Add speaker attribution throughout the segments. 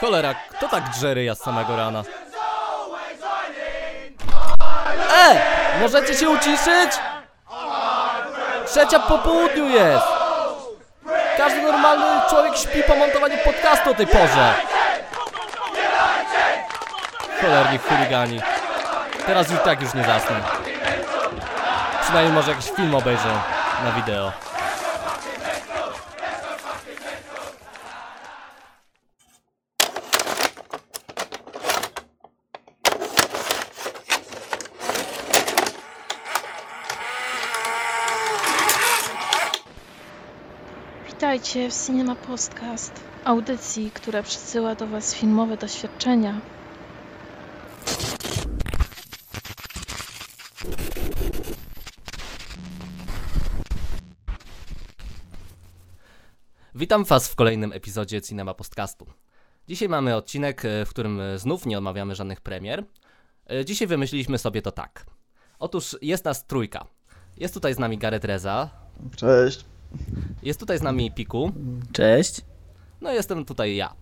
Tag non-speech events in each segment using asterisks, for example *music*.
Speaker 1: Cholera, kto tak drze ryja z samego rana? E! Możecie się uciszyć? Trzecia po południu jest! Każdy normalny człowiek śpi po montowaniu podcastu o tej porze. Cholerni chuligani. Teraz już tak już nie zasnę. Przynajmniej może jakiś film obejrzę na wideo.
Speaker 2: Witajcie w Cinema Podcast, audycji, która przysyła do Was filmowe doświadczenia.
Speaker 1: Witam Was w kolejnym epizodzie Cinema Podcastu. Dzisiaj mamy odcinek, e, w którym e, znów nie omawiamy żadnych premier. E, Dzisiaj wymyśliliśmy sobie to tak. Otóż jest nas trójka. Jest tutaj z nami Gareth Reza,
Speaker 3: Cześć.
Speaker 1: Jest tutaj z nami Piku,
Speaker 4: Cześć.
Speaker 1: no jestem tutaj ja.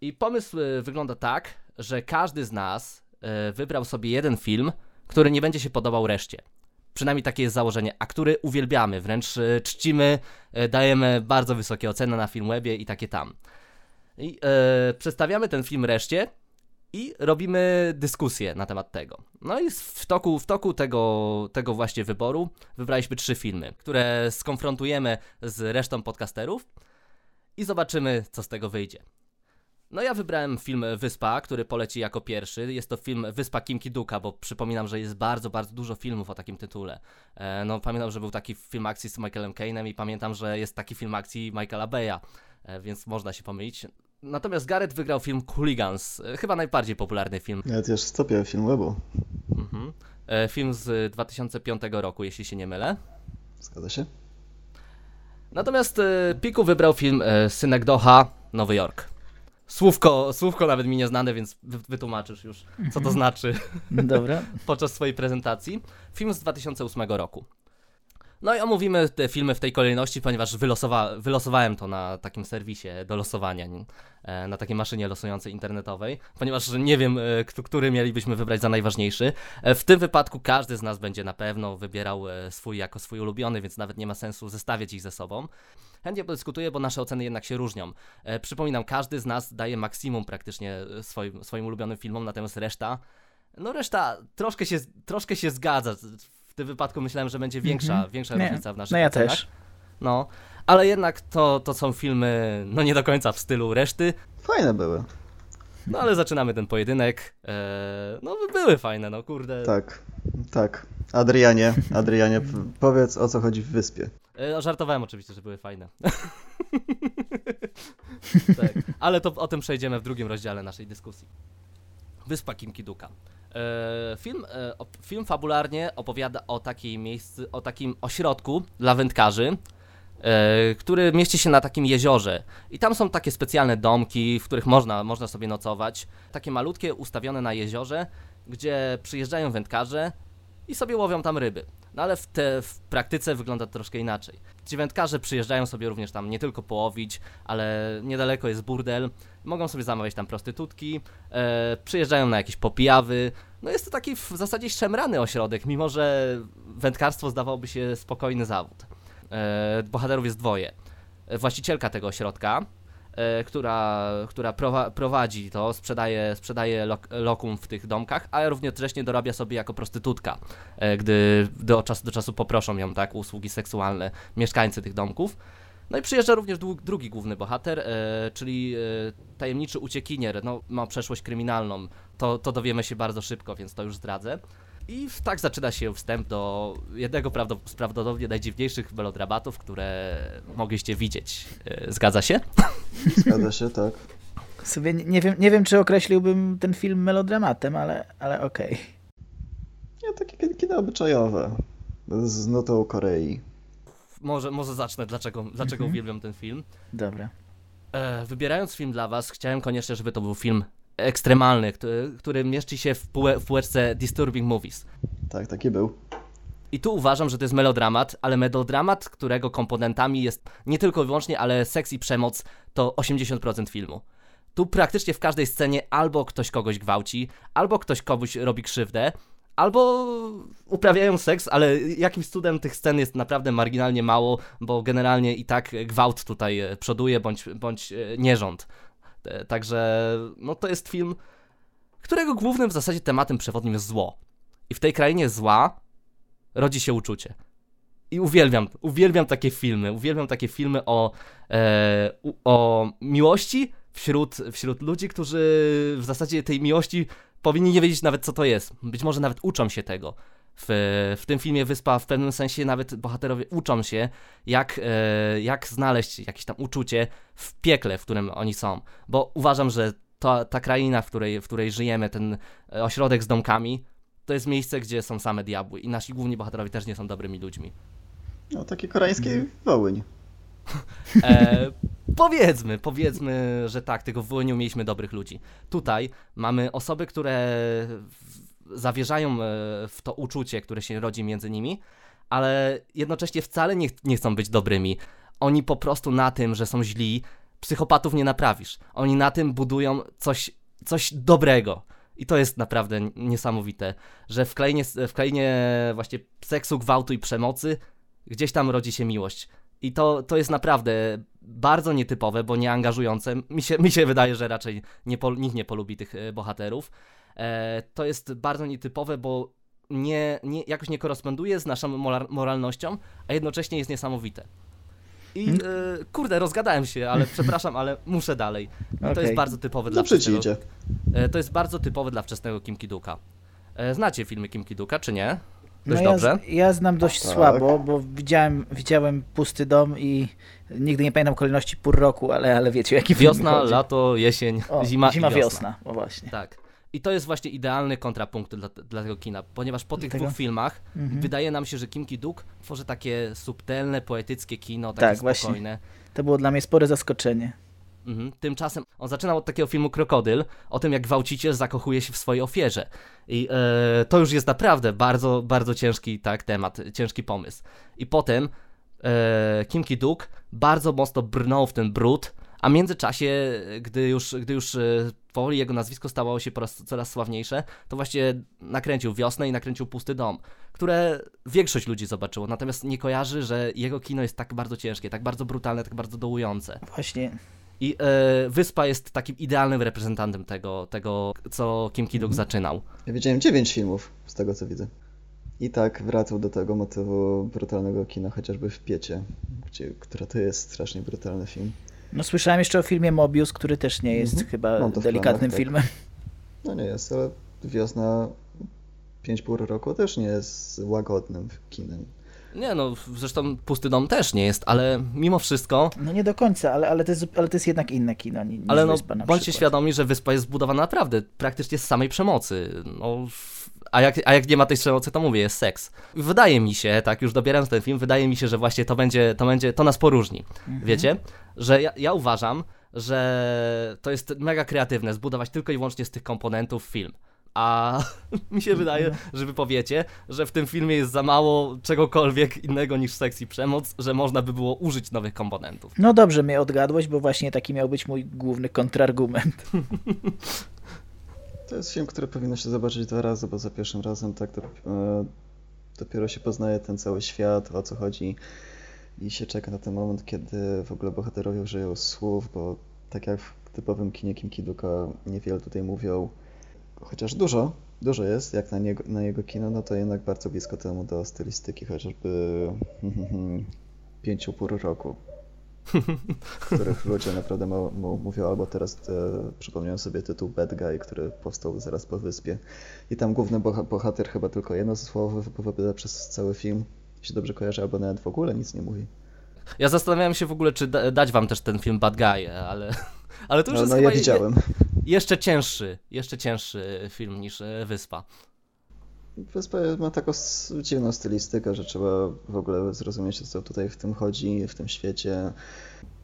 Speaker 1: I pomysł e, wygląda tak, że każdy z nas e, wybrał sobie jeden film, który nie będzie się podobał reszcie. Przynajmniej takie jest założenie, a który uwielbiamy, wręcz e, czcimy, dajemy bardzo wysokie oceny na Filmwebie i takie tam. I e, przedstawiamy ten film reszcie i robimy dyskusję na temat tego. No i w toku, w toku tego, tego właśnie wyboru wybraliśmy trzy filmy, które skonfrontujemy z resztą podcasterów i zobaczymy, co z tego wyjdzie. No ja wybrałem film Wyspa, który poleci jako pierwszy. Jest to film Wyspa Kim Ki-duka, bo przypominam, że jest bardzo, bardzo dużo filmów o takim tytule. E, no pamiętam, że był taki film akcji z Michaelem Cainem i pamiętam, że jest taki film akcji Michaela Beya, e, więc można się pomylić. Natomiast Gareth wygrał film Hooligans, e, chyba najbardziej popularny film.
Speaker 3: Ja też w stopie Filmwebu.
Speaker 1: Mhm. E, film z 2005 roku, jeśli się nie mylę.
Speaker 3: Zgadza się?
Speaker 1: Natomiast e, Piku wybrał film Synek Doha, Nowy Jork. Słówko, słówko nawet mi nieznane, więc wy- wytłumaczysz już, co to znaczy
Speaker 4: Dobra. *laughs*
Speaker 1: podczas swojej prezentacji. Film z 2008 roku. No i omówimy te filmy w tej kolejności, ponieważ wylosowa wylosowałem to na takim serwisie do losowania? E, na takiej maszynie losującej internetowej, ponieważ nie wiem, e, który mielibyśmy wybrać za najważniejszy. E, W tym wypadku każdy z nas będzie na pewno wybierał swój jako swój ulubiony, więc nawet nie ma sensu zestawiać ich ze sobą. Chętnie podyskutuję, bo nasze oceny jednak się różnią. Przypominam, każdy z nas daje maksimum praktycznie swoim, swoim ulubionym filmom, natomiast reszta no reszta troszkę się, troszkę się zgadza. W tym wypadku myślałem, że będzie większa,
Speaker 4: Mhm.
Speaker 1: większa
Speaker 4: Nie,
Speaker 1: różnica w naszych
Speaker 4: No ja
Speaker 1: ocenach.
Speaker 4: też.
Speaker 1: No, ale jednak to, to są filmy, no nie do końca w stylu reszty.
Speaker 3: Fajne były.
Speaker 1: No ale zaczynamy ten pojedynek. Eee, no były fajne, no kurde.
Speaker 3: Tak, tak. Adrianie, Adrianie, p- powiedz o co chodzi w wyspie.
Speaker 1: E, no, żartowałem oczywiście, że były fajne. *laughs* tak. Ale to o tym przejdziemy w drugim rozdziale naszej dyskusji. Wyspa Kim Ki-duka. E, film, e, film fabularnie opowiada o takiej miejscu, o takim ośrodku dla wędkarzy, e, który mieści się na takim jeziorze. I tam są takie specjalne domki, w których można, można sobie nocować. Takie malutkie, ustawione na jeziorze, gdzie przyjeżdżają wędkarze i sobie łowią tam ryby. No ale w, te, w praktyce wygląda to troszkę inaczej. Ci wędkarze przyjeżdżają sobie również tam nie tylko połowić, ale niedaleko jest burdel, mogą sobie zamawiać tam prostytutki, e, przyjeżdżają na jakieś popijawy. No jest to taki w zasadzie szemrany ośrodek, mimo że wędkarstwo zdawałoby się spokojny zawód. E, bohaterów jest dwoje. E, Właścicielka tego ośrodka, która, która prowa- prowadzi to, sprzedaje, sprzedaje lok- lokum w tych domkach, ale równocześnie dorabia sobie jako prostytutka, e, gdy do czasu do czasu poproszą ją, tak, usługi seksualne mieszkańcy tych domków. No i przyjeżdża również drugi główny bohater, e, czyli e, tajemniczy uciekinier, no, ma przeszłość kryminalną. To, to dowiemy się bardzo szybko, więc to już zdradzę. I tak zaczyna się wstęp do jednego prawdopodobnie najdziwniejszych melodramatów, które mogliście widzieć. E, Zgadza się? *laughs*
Speaker 3: Zgadza się, tak.
Speaker 4: Sobie nie, wiem, nie wiem, czy określiłbym ten film melodramatem, ale, ale okej.
Speaker 3: Nie, takie kin- kino obyczajowe. Z notą Korei.
Speaker 1: Może, może zacznę, dlaczego, dlaczego
Speaker 4: Mhm.
Speaker 1: uwielbiam ten film.
Speaker 4: Dobra.
Speaker 1: E, wybierając film dla was, chciałem koniecznie, żeby to był film ekstremalny, który, który mieści się w półeczce Disturbing Movies.
Speaker 3: Tak, taki był.
Speaker 1: I tu uważam, że to jest melodramat, ale melodramat, którego komponentami jest nie tylko i wyłącznie, ale seks i przemoc to 80% filmu. Tu praktycznie w każdej scenie albo ktoś kogoś gwałci, albo ktoś komuś robi krzywdę, albo uprawiają seks, ale jakimś cudem tych scen jest naprawdę marginalnie mało, bo generalnie i tak gwałt tutaj e, przoduje, bądź, bądź e, nierząd. E, Także no to jest film, którego głównym w zasadzie tematem przewodnim jest zło. I w tej krainie zła rodzi się uczucie. I uwielbiam, uwielbiam takie filmy, uwielbiam takie filmy o, e, o miłości wśród, wśród ludzi, którzy w zasadzie tej miłości powinni nie wiedzieć nawet co to jest. Być może nawet uczą się tego. W, w tym filmie Wyspa w pewnym sensie nawet bohaterowie uczą się, jak, e, jak znaleźć jakieś tam uczucie w piekle, w którym oni są. Bo uważam, że ta, ta kraina, w której, w której żyjemy, ten e, ośrodek z domkami, to jest miejsce, gdzie są same diabły i nasi główni bohaterowie też nie są dobrymi ludźmi.
Speaker 3: No, taki koreański Wołyń. *laughs* *laughs*
Speaker 1: E, powiedzmy, powiedzmy, że tak, tylko w Wołyniu mieliśmy dobrych ludzi. Tutaj mamy osoby, które zawierzają e, w to uczucie, które się rodzi między nimi, ale jednocześnie wcale nie, ch- nie chcą być dobrymi. Oni po prostu na tym, że są źli, psychopatów nie naprawisz. Oni na tym budują coś, coś dobrego. I to jest naprawdę niesamowite, że w krainie, w krainie właśnie seksu, gwałtu i przemocy gdzieś tam rodzi się miłość. I to, to jest naprawdę bardzo nietypowe, bo nieangażujące. Mi się, *laughs* mi się wydaje, że raczej nie nikt nie polubi tych e, bohaterów. E, to jest bardzo nietypowe, bo nie, nie, jakoś nie koresponduje z naszą moral, moralnością, a jednocześnie jest niesamowite. I
Speaker 4: Mm.
Speaker 1: e, kurde, rozgadałem się, ale *laughs* przepraszam, ale muszę dalej. To jest bardzo typowe dla wczesnego, e, To jest bardzo typowe dla wczesnego Kim Ki-duka. E, znacie filmy Kim Ki-duka, czy nie?
Speaker 4: No
Speaker 1: Dość
Speaker 4: ja,
Speaker 1: dobrze.
Speaker 4: z- ja znam dość
Speaker 3: Tak.
Speaker 4: słabo, bo widziałem, widziałem pusty dom i nigdy nie pamiętam kolejności pór roku, ale, ale wiecie, jaki
Speaker 1: Wiosna, lato, jesień,
Speaker 4: o,
Speaker 1: zima,
Speaker 4: zima
Speaker 1: i wiosna.
Speaker 4: wiosna. O właśnie.
Speaker 1: Tak. I to jest właśnie idealny kontrapunkt dla, dla tego kina, ponieważ po tych dwóch filmach
Speaker 4: Mhm.
Speaker 1: wydaje nam się, że Kim Ki-duk tworzy takie subtelne, poetyckie kino, takie
Speaker 4: Tak, właśnie.
Speaker 1: spokojne.
Speaker 4: To było dla mnie spore zaskoczenie.
Speaker 1: Mhm. Tymczasem on zaczynał od takiego filmu Krokodyl, o tym jak gwałciciel zakochuje się w swojej ofierze. I e, to już jest naprawdę bardzo, bardzo ciężki tak temat, ciężki pomysł. I potem e, Kim Ki-duk bardzo mocno brnął w ten brud, a w międzyczasie, gdy już, gdy już e, powoli jego nazwisko stało się po raz coraz sławniejsze, to właśnie nakręcił Wiosnę i nakręcił Pusty Dom, które większość ludzi zobaczyło, natomiast nie kojarzy, że jego kino jest tak bardzo ciężkie, tak bardzo brutalne, tak bardzo dołujące.
Speaker 4: Właśnie.
Speaker 1: I e, Wyspa jest takim idealnym reprezentantem tego, tego co Kim Ki-duk zaczynał.
Speaker 3: Ja widziałem 9 filmów, z tego co widzę. I tak wracał do tego motywu brutalnego kina, chociażby w Piecie, gdzie, która to jest strasznie brutalny film.
Speaker 4: No słyszałem jeszcze o filmie Mobius, który też nie jest
Speaker 3: Mhm.
Speaker 4: chyba
Speaker 3: w
Speaker 4: delikatnym
Speaker 3: tak.
Speaker 4: filmem.
Speaker 3: No nie jest, ale Wiosna 5,5 roku też nie jest łagodnym kinem.
Speaker 1: Nie no, zresztą Pusty Dom też nie jest, ale mimo wszystko,
Speaker 4: No nie do końca, ale, ale, to, jest, ale to jest jednak inne kino ni- niż
Speaker 1: ale no,
Speaker 4: Wyspa na
Speaker 1: bądźcie
Speaker 4: przykład.
Speaker 1: świadomi, że Wyspa jest zbudowana naprawdę praktycznie z samej przemocy. No, a jak, a jak nie ma tej przemocy, to mówię, jest seks. Wydaje mi się, tak już dobierając ten film, wydaje mi się, że właśnie to będzie, to będzie, to nas poróżni.
Speaker 4: Mhm.
Speaker 1: Wiecie? Że ja, ja uważam, że to jest mega kreatywne, zbudować tylko i wyłącznie z tych komponentów film. A *laughs* mi się wydaje, że wy powiecie, że w tym filmie jest za mało czegokolwiek innego niż seks i przemoc, że można by było użyć nowych komponentów.
Speaker 4: No dobrze mnie odgadłeś, bo właśnie taki miał być mój główny kontrargument. *laughs*
Speaker 3: To jest film, który powinno się zobaczyć dwa razy, bo za pierwszym razem tak dop- e, dopiero się poznaje ten cały świat, o co chodzi. I się czeka na ten moment, kiedy w ogóle bohaterowie użyją słów, bo tak jak w typowym kinie Kim Ki-duka niewiele tutaj mówią, chociaż dużo, dużo jest, jak na, niego, na jego kino, no to jednak bardzo blisko temu do stylistyki chociażby *laughs* pięciu pór roku, *laughs* których ludzie naprawdę mo- mówią, albo teraz e, przypomniałem sobie tytuł Bad Guy, który powstał zaraz po wyspie. I tam główny boha- bohater chyba tylko jedno słowo wypowiada przez cały film, się dobrze kojarzy, albo nawet w ogóle nic nie mówi.
Speaker 1: Ja zastanawiałem się w ogóle, czy da, dać wam też ten film Bad Guy, ale, ale to już
Speaker 3: No,
Speaker 1: jest
Speaker 3: no ja widziałem.
Speaker 1: Je, jeszcze cięższy, jeszcze cięższy film niż e, Wyspa.
Speaker 3: Wyspa ma taką dziwną stylistykę, że trzeba w ogóle zrozumieć, o co tutaj w tym chodzi, w tym świecie.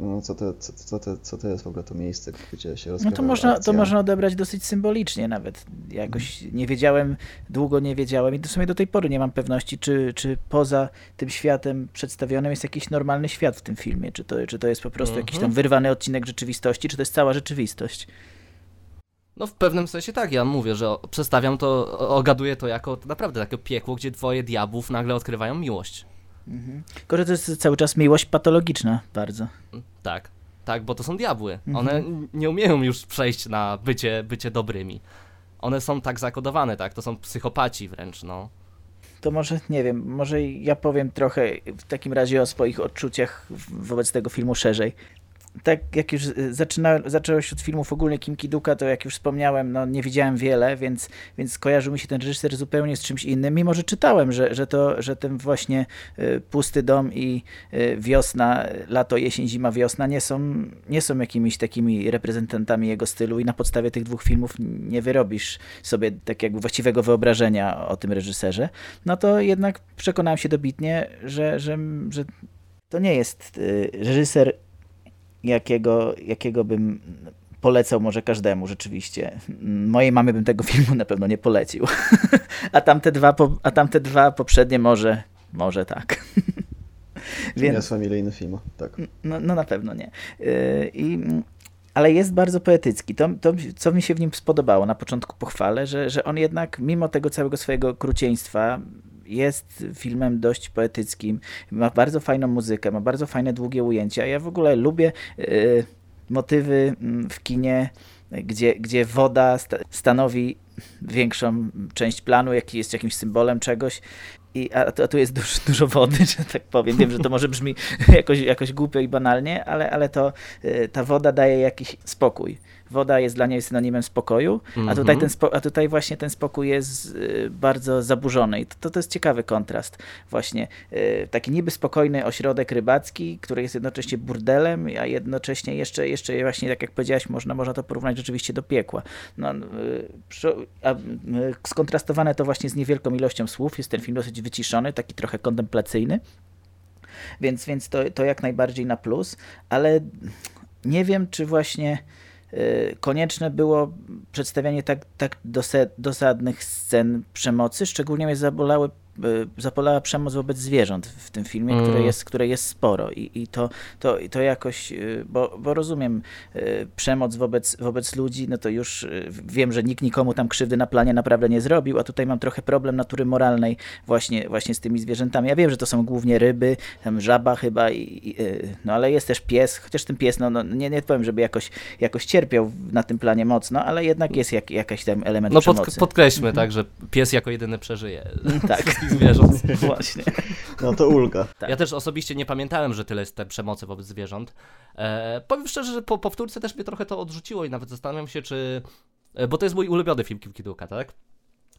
Speaker 3: No, co, to, co, co, to, co to jest w ogóle to miejsce, gdzie się rozgrywa
Speaker 4: No to można,
Speaker 3: akcja.
Speaker 4: to można odebrać dosyć symbolicznie nawet. Jakoś nie wiedziałem, długo nie wiedziałem i w sumie do tej pory nie mam pewności, czy, czy poza tym światem przedstawionym jest jakiś normalny świat w tym filmie, czy to, czy to jest po prostu jakiś tam
Speaker 1: Mhm.
Speaker 4: wyrwany odcinek rzeczywistości, czy to jest cała rzeczywistość.
Speaker 1: No w pewnym sensie tak, ja mówię, że przedstawiam to, ogaduję to jako naprawdę takie piekło, gdzie dwoje diabłów nagle odkrywają miłość.
Speaker 4: Mhm. Tylko, że to jest cały czas miłość patologiczna bardzo.
Speaker 1: Tak, tak, bo to są diabły.
Speaker 4: Mhm.
Speaker 1: One nie umieją już przejść na bycie, bycie dobrymi. One są tak zakodowane, tak, to są psychopaci wręcz, no.
Speaker 4: To może, nie wiem, może ja powiem trochę w takim razie o swoich odczuciach wobec tego filmu szerzej. Tak jak już y, zaczyna, zacząłeś od filmów ogólnie Kim Kiduka, to jak już wspomniałem, no nie widziałem wiele, więc, więc kojarzył mi się ten reżyser zupełnie z czymś innym, mimo że czytałem, że, że, to, że ten właśnie y, Pusty Dom i y, Wiosna, Lato, Jesień, Zima, Wiosna nie są, nie są jakimiś takimi reprezentantami jego stylu i na podstawie tych dwóch filmów nie wyrobisz sobie tak jakby właściwego wyobrażenia o tym reżyserze. No to jednak przekonałem się dobitnie, że, że, że to nie jest reżyser, jakiego, jakiego bym polecał może każdemu rzeczywiście. Mojej mamie bym tego filmu na pewno nie polecił. *laughs* a, tamte dwa, po- a tamte dwa poprzednie może, może tak.
Speaker 3: Nie
Speaker 4: Więc,
Speaker 3: jest familijny film, tak.
Speaker 4: no, no na pewno nie. Yy, I, ale jest bardzo poetycki. To, to, co mi się w nim spodobało, na początku pochwalę, że, że on jednak, mimo tego całego swojego krucieństwa, jest filmem dość poetyckim. Ma bardzo fajną muzykę, ma bardzo fajne długie ujęcia. Ja w ogóle lubię yy, motywy mm, w kinie, gdzie, gdzie woda sta stanowi większą część planu, jaki jest jakimś symbolem czegoś. I, a, a tu jest dużo, dużo wody, *laughs* że tak powiem. Wiem, że to może brzmi *laughs* jakoś, jakoś głupio i banalnie, ale, ale to y, ta woda daje jakiś spokój. Woda jest dla niej synonimem spokoju, a tutaj,
Speaker 1: Mhm.
Speaker 4: ten a tutaj właśnie ten spokój jest y, bardzo zaburzony. I to, to jest ciekawy kontrast. Właśnie y, taki niby spokojny ośrodek rybacki, który jest jednocześnie burdelem, a jednocześnie jeszcze, jeszcze właśnie, tak jak powiedziałaś, można, można to porównać rzeczywiście do piekła. No, y, a, skontrastowane to właśnie z niewielką ilością słów. Jest ten film dosyć wyciszony, taki trochę kontemplacyjny. Więc, więc to, to jak najbardziej na plus, ale nie wiem, czy właśnie konieczne było przedstawianie tak, tak dosadnych scen przemocy. Szczególnie mnie zabolały, y, zabolała przemoc wobec zwierząt w tym filmie,
Speaker 1: Mm.
Speaker 4: które, jest, które jest sporo. I, i to, to, to jakoś, y, bo, bo rozumiem, y, przemoc wobec, wobec ludzi, no to już wiem, że nikt nikomu tam krzywdy na planie naprawdę nie zrobił, a tutaj mam trochę problem natury moralnej właśnie, właśnie z tymi zwierzętami. Ja wiem, że to są głównie ryby, tam żaba chyba, i, i, no ale jest też pies, chociaż ten pies, no, no nie, nie powiem, żeby jakoś, jakoś cierpiał na tym planie mocno, ale jednak jest jak, jakaś tam element
Speaker 1: No pod,
Speaker 4: przemocy.
Speaker 1: podkreślmy, tak, że pies jako jedyny przeżyje
Speaker 4: tak, *laughs*
Speaker 1: wszystkich zwierząt. *laughs*
Speaker 4: właśnie.
Speaker 3: No to ulga.
Speaker 4: Tak.
Speaker 1: Ja też osobiście nie pamiętałem, że tyle jest tej przemocy wobec zwierząt. E, powiem szczerze, że po powtórce też mnie trochę to odrzuciło i nawet zastanawiam się, czy... e, Bo to jest mój ulubiony film Kim Kiduka, tak?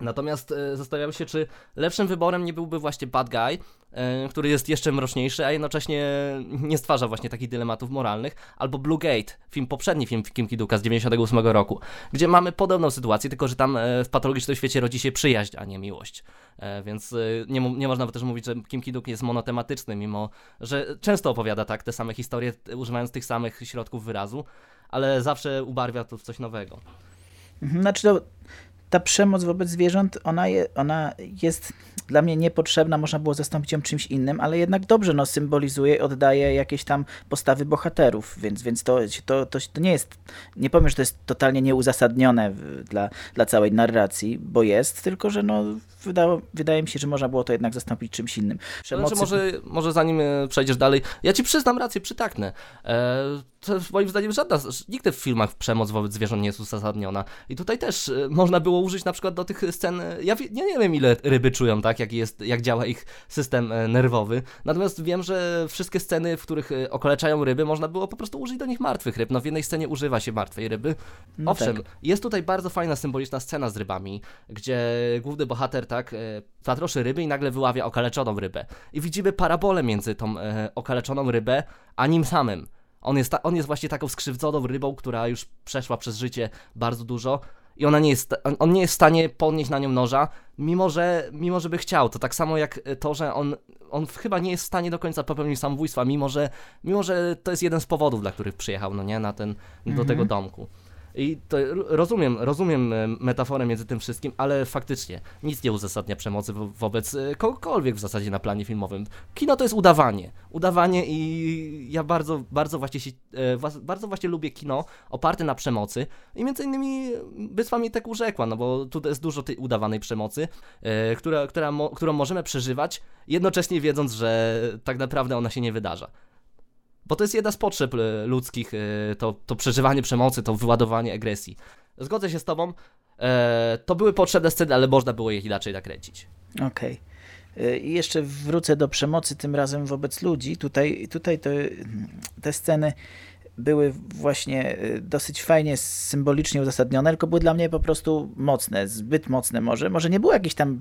Speaker 1: Natomiast e, zastanawiam się, czy lepszym wyborem nie byłby właśnie Bad Guy, e, który jest jeszcze mroczniejszy, a jednocześnie nie stwarza właśnie takich dylematów moralnych, albo Blue Gate, film poprzedni film Kim Kiduka z 98 roku, gdzie mamy podobną sytuację, tylko że tam e, w patologicznym świecie rodzi się przyjaźń, a nie miłość. E, Więc e, nie, nie można też mówić, że Kim Kiduk jest monotematyczny, mimo że często opowiada tak te same historie, używając tych samych środków wyrazu, ale zawsze ubarwia to w coś nowego.
Speaker 4: Mhm, Znaczy, to, ta przemoc wobec zwierząt, ona, je, ona jest dla mnie niepotrzebna, można było zastąpić ją czymś innym, ale jednak dobrze no, symbolizuje, oddaje jakieś tam postawy bohaterów, więc, więc to, to, to, to nie jest, nie powiem, że to jest totalnie nieuzasadnione dla, dla całej narracji, bo jest, tylko że no, wydało, wydaje mi się, że można było to jednak zastąpić czymś innym.
Speaker 1: To Znaczy, może, może zanim e, przejdziesz dalej, ja ci przyznam rację, przytaknę. E, moim zdaniem żadna, nigdy w filmach przemoc wobec zwierząt nie jest uzasadniona. I tutaj też e, można było użyć na przykład do tych scen, e, ja, wie- ja nie wiem ile ryby czują, tak, jak, jest, jak działa ich system nerwowy. Natomiast wiem, że wszystkie sceny, w których okaleczają ryby, można było po prostu użyć do nich martwych ryb. No w jednej scenie używa się martwej ryby.
Speaker 4: No
Speaker 1: Owszem,
Speaker 4: tak.
Speaker 1: jest tutaj bardzo fajna, symboliczna scena z rybami, gdzie główny bohater, tak, e, patroszy ryby i nagle wyławia okaleczoną rybę. I widzimy parabolę między tą e, okaleczoną rybę, a nim samym. On jest, ta, on jest właśnie taką skrzywdzoną rybą, która już przeszła przez życie bardzo dużo i ona nie jest, on nie jest w stanie podnieść na nią noża, mimo że, mimo że by chciał. To tak samo jak to, że on, on chyba nie jest w stanie do końca popełnić samobójstwa, mimo że, mimo że to jest jeden z powodów, dla których przyjechał, no nie, na ten, do
Speaker 4: Mhm.
Speaker 1: tego domku. I to rozumiem, rozumiem e, metaforę między tym wszystkim, ale faktycznie nic nie uzasadnia przemocy wo wobec e, kogokolwiek w zasadzie na planie filmowym. Kino to jest udawanie. Udawanie i ja bardzo, bardzo właśnie, się, e, bardzo właśnie lubię kino oparte na przemocy i między innymi Wyspa mi tak urzekła, no bo tu jest dużo tej udawanej przemocy, która, która mo którą możemy przeżywać, jednocześnie wiedząc, że tak naprawdę ona się nie wydarza. Bo to jest jedna z potrzeb e, ludzkich, e, to, to przeżywanie przemocy, to wyładowanie agresji. Zgodzę się z tobą, e, to były potrzebne sceny, ale można było je inaczej nakręcić.
Speaker 4: Okej. Y, I jeszcze wrócę do przemocy, tym razem wobec ludzi. Tutaj, tutaj to, te sceny były właśnie y, dosyć fajnie, symbolicznie uzasadnione, tylko były dla mnie po prostu mocne, zbyt mocne może. Może nie było jakieś tam,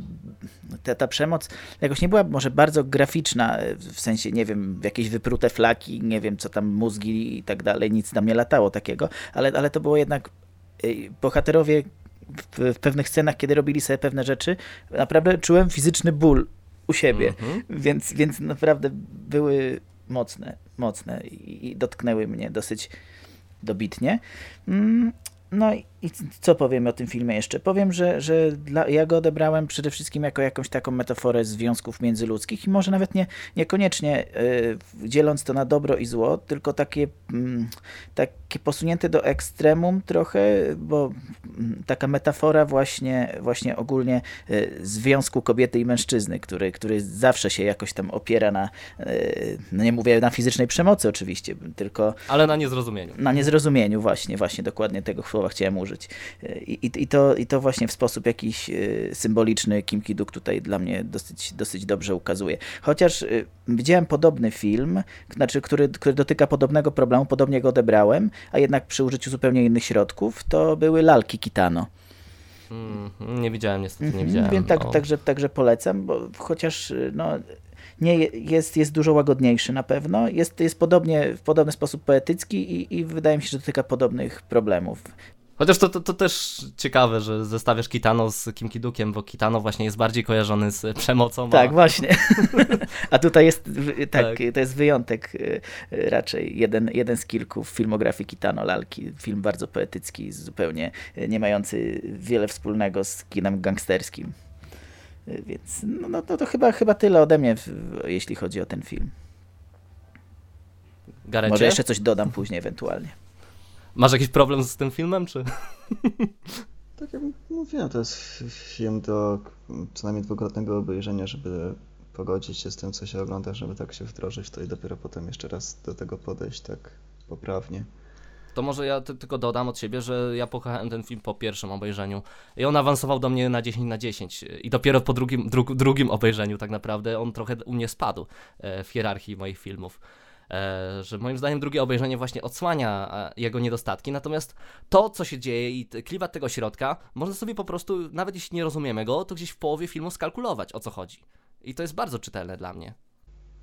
Speaker 4: ta, ta przemoc jakoś nie była może bardzo graficzna, y, w sensie, nie wiem, jakieś wyprute flaki, nie wiem, co tam mózgi i tak dalej, nic tam nie latało takiego, ale, ale to było jednak y, bohaterowie w, w pewnych scenach, kiedy robili sobie pewne rzeczy, naprawdę czułem fizyczny ból u siebie,
Speaker 1: Mhm.
Speaker 4: więc, więc naprawdę były mocne, mocne i, dotknęły mnie dosyć dobitnie. Mm, No i i co powiem o tym filmie jeszcze? Powiem, że, że dla, ja go odebrałem przede wszystkim jako jakąś taką metaforę związków międzyludzkich i może nawet nie, niekoniecznie y, dzieląc to na dobro i zło, tylko takie, mm, takie posunięte do ekstremum trochę, bo mm, taka metafora właśnie, właśnie ogólnie y, związku kobiety i mężczyzny, który, który zawsze się jakoś tam opiera na, y, no nie mówię na fizycznej przemocy oczywiście, tylko
Speaker 1: Ale na niezrozumieniu.
Speaker 4: na niezrozumieniu właśnie, właśnie dokładnie tego słowa chciałem użyć. I, i, i, to, I to właśnie w sposób jakiś y, symboliczny Kim Ki-duk tutaj dla mnie dosyć, dosyć dobrze ukazuje. Chociaż y, widziałem podobny film, znaczy, który, który dotyka podobnego problemu, podobnie go odebrałem, a jednak przy użyciu zupełnie innych środków, to były lalki Kitano.
Speaker 1: Mhm, nie widziałem niestety, nie
Speaker 4: Mhm,
Speaker 1: widziałem.
Speaker 4: Więc tak, także, także polecam, bo chociaż no, nie je- jest, jest dużo łagodniejszy na pewno, jest, jest podobnie, w podobny sposób poetycki i, i wydaje mi się, że dotyka podobnych problemów.
Speaker 1: Chociaż to, to, to też ciekawe, że zestawiasz Kitano z Kim Kidukiem, bo Kitano właśnie jest bardziej kojarzony z przemocą.
Speaker 4: Tak,
Speaker 1: a...
Speaker 4: właśnie. *laughs* A tutaj jest, tak,
Speaker 1: Tak.
Speaker 4: to jest wyjątek y, y, raczej. Jeden, jeden z kilku w filmografii Kitano Lalki. Film bardzo poetycki, zupełnie y, nie mający wiele wspólnego z kinem gangsterskim. Więc no, no to, to chyba, chyba tyle ode mnie, jeśli chodzi o ten film.
Speaker 1: Garecie?
Speaker 4: Może jeszcze coś dodam później ewentualnie.
Speaker 1: Masz jakiś problem z tym filmem, czy? *laughs*
Speaker 3: Tak jak mówiłem, to jest film do przynajmniej dwukrotnego obejrzenia, żeby pogodzić się z tym, co się ogląda, żeby tak się wdrożyć w to i dopiero potem jeszcze raz do tego podejść tak poprawnie.
Speaker 1: To może ja ty, tylko dodam od siebie, że ja pokochałem ten film po pierwszym obejrzeniu i on awansował do mnie na 10 na 10 i dopiero po drugim, dru, drugim obejrzeniu tak naprawdę on trochę u mnie spadł e, w hierarchii moich filmów. E, że moim zdaniem drugie obejrzenie właśnie odsłania e, jego niedostatki, natomiast to, co się dzieje i klimat tego środka, można sobie po prostu, nawet jeśli nie rozumiemy go, to gdzieś w połowie filmu skalkulować, o co chodzi. I to jest bardzo czytelne dla mnie.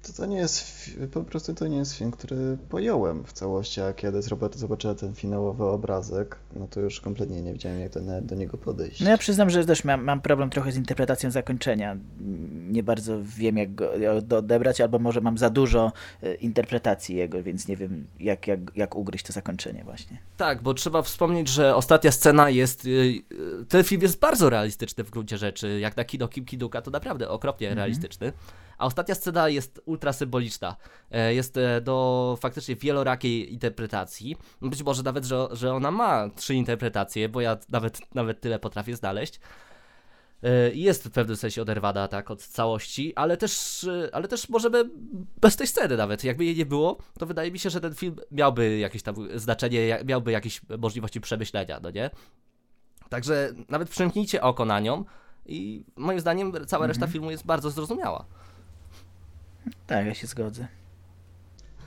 Speaker 3: To, to nie jest, po prostu to nie jest film, który pojąłem w całości, a kiedy zobac- zobaczyłem ten finałowy obrazek, no to już kompletnie nie wiedziałem, jak do, nawet do niego podejść.
Speaker 4: No ja przyznam, że też mam, mam problem trochę z interpretacją zakończenia. Nie bardzo wiem, jak go odebrać, albo może mam za dużo e, interpretacji jego, więc nie wiem, jak, jak, jak ugryźć to zakończenie właśnie.
Speaker 1: Tak, bo trzeba wspomnieć, że ostatnia scena jest. y, y, Ten film jest bardzo realistyczny w gruncie rzeczy. Jak na kino Kim Kiduka, to naprawdę okropnie realistyczny. A ostatnia scena jest ultra symboliczna. E, Jest e, do faktycznie wielorakiej interpretacji. Być może nawet, że, że ona ma trzy interpretacje, bo ja nawet, nawet tyle potrafię znaleźć. E, Jest w pewnym sensie oderwana tak od całości, ale też, ale też możemy bez tej sceny nawet. Jakby jej nie było, to wydaje mi się, że ten film miałby jakieś tam znaczenie, miałby jakieś możliwości przemyślenia, no nie? Także nawet przymknijcie oko na nią i moim zdaniem cała reszta filmu jest bardzo zrozumiała.
Speaker 4: Tak, ja się zgodzę.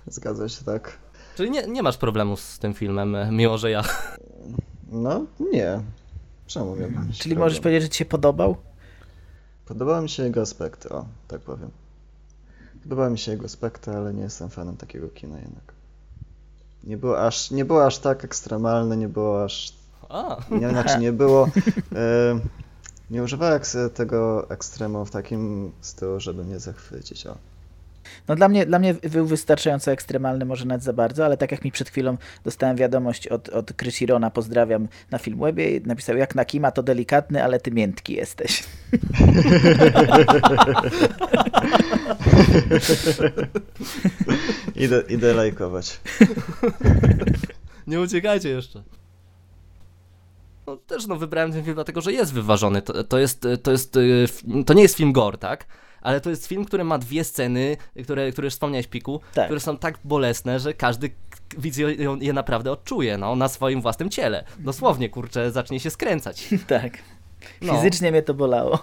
Speaker 3: Zgadza się, tak.
Speaker 1: Czyli nie, nie masz problemu z tym filmem, mimo że ja.
Speaker 3: No, nie. Czemu mieć
Speaker 4: Czyli
Speaker 3: problem?
Speaker 4: możesz powiedzieć, że ci się podobał?
Speaker 3: Podobały mi się jego aspekty, o, tak powiem. Podobały mi się jego aspekty, ale nie jestem fanem takiego kina jednak. Nie było aż, nie było aż tak ekstremalne, nie było aż
Speaker 1: A,
Speaker 3: Nie, znaczy nie było. *laughs* E, nie używałem tego ekstremu w takim stylu, żeby mnie zachwycić. O.
Speaker 4: No dla mnie, dla mnie był wystarczająco ekstremalny, może nawet za bardzo, ale tak jak mi przed chwilą dostałem wiadomość od, od Chrisirona, pozdrawiam, na Filmwebie, napisał, jak na Kima to delikatny, ale ty miętki jesteś. *laughs*
Speaker 3: Idę, idę lajkować.
Speaker 1: nie uciekajcie jeszcze. No, też no, wybrałem ten film dlatego, że jest wyważony. To, to, jest, to, jest, y, to nie jest film gore, tak? Ale to jest film, który ma dwie sceny, które, które już wspomniałeś, Piku,
Speaker 4: Tak.
Speaker 1: które są tak bolesne, że każdy widz je, naprawdę odczuje, no, na swoim własnym ciele. Dosłownie, kurczę, zacznie się skręcać. *laughs*
Speaker 4: tak.
Speaker 1: No.
Speaker 4: Fizycznie mnie to bolało.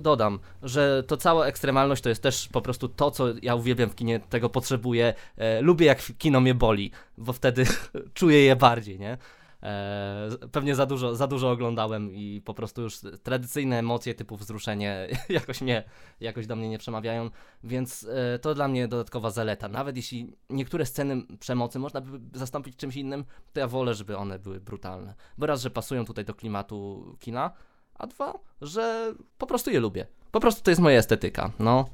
Speaker 1: Dodam, że to cała ekstremalność to jest też po prostu to, co ja uwielbiam w kinie, tego potrzebuję. E, lubię jak kino mnie boli, bo wtedy *laughs* czuję je bardziej, nie? E, pewnie za dużo, za dużo oglądałem i po prostu już tradycyjne emocje typu wzruszenie *laughs* jakoś mnie, jakoś do mnie nie przemawiają, więc e, to dla mnie dodatkowa zaleta. Nawet jeśli niektóre sceny przemocy można by zastąpić czymś innym, to ja wolę, żeby one były brutalne. Bo raz, że pasują tutaj do klimatu kina, a dwa, że po prostu je lubię. Po prostu to jest moja estetyka, no.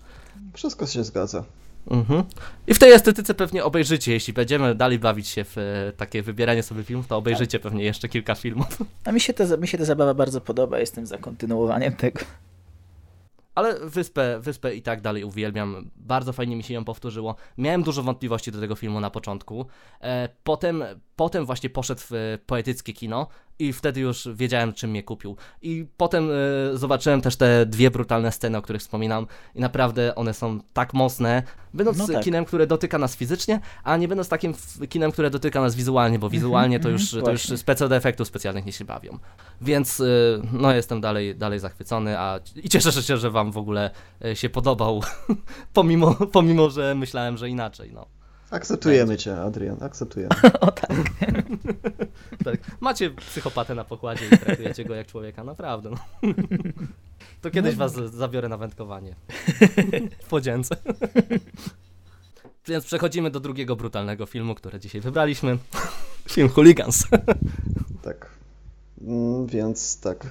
Speaker 3: Wszystko się zgadza.
Speaker 1: Mhm. I w tej estetyce pewnie obejrzycie, jeśli będziemy dalej bawić się w e, takie wybieranie sobie filmów, to obejrzycie pewnie jeszcze kilka filmów.
Speaker 4: A mi się, ta, mi się ta zabawa bardzo podoba, jestem za kontynuowaniem tego.
Speaker 1: Ale wyspę, wyspę i tak dalej uwielbiam. Bardzo fajnie mi się ją powtórzyło. Miałem dużo wątpliwości do tego filmu na początku. E, potem, potem właśnie poszedł w e, poetyckie kino i wtedy już wiedziałem, czym mnie kupił. I potem e, zobaczyłem też te dwie brutalne sceny, o których wspominam i naprawdę one są tak mocne, będąc
Speaker 4: No tak.
Speaker 1: kinem, które dotyka nas fizycznie, a nie będąc takim kinem, które dotyka nas wizualnie, bo wizualnie to
Speaker 4: mhm,
Speaker 1: już, to już do efektów specjalnych nie się bawią. Więc y, no jestem dalej, dalej zachwycony, a i cieszę się, że wam w ogóle y, się podobał, *laughs* pomimo, pomimo, że myślałem, że inaczej, no.
Speaker 3: Akceptujemy cię, Adrian, akceptujemy. *laughs*
Speaker 4: O tak. *laughs*
Speaker 1: Tak. Macie psychopatę na pokładzie i traktujecie go jak człowieka, naprawdę. No. To kiedyś was zabiorę na wędkowanie. W podzięce. Więc przechodzimy do drugiego brutalnego filmu, który dzisiaj wybraliśmy. Film Hooligans.
Speaker 3: Tak. Mm, Więc tak.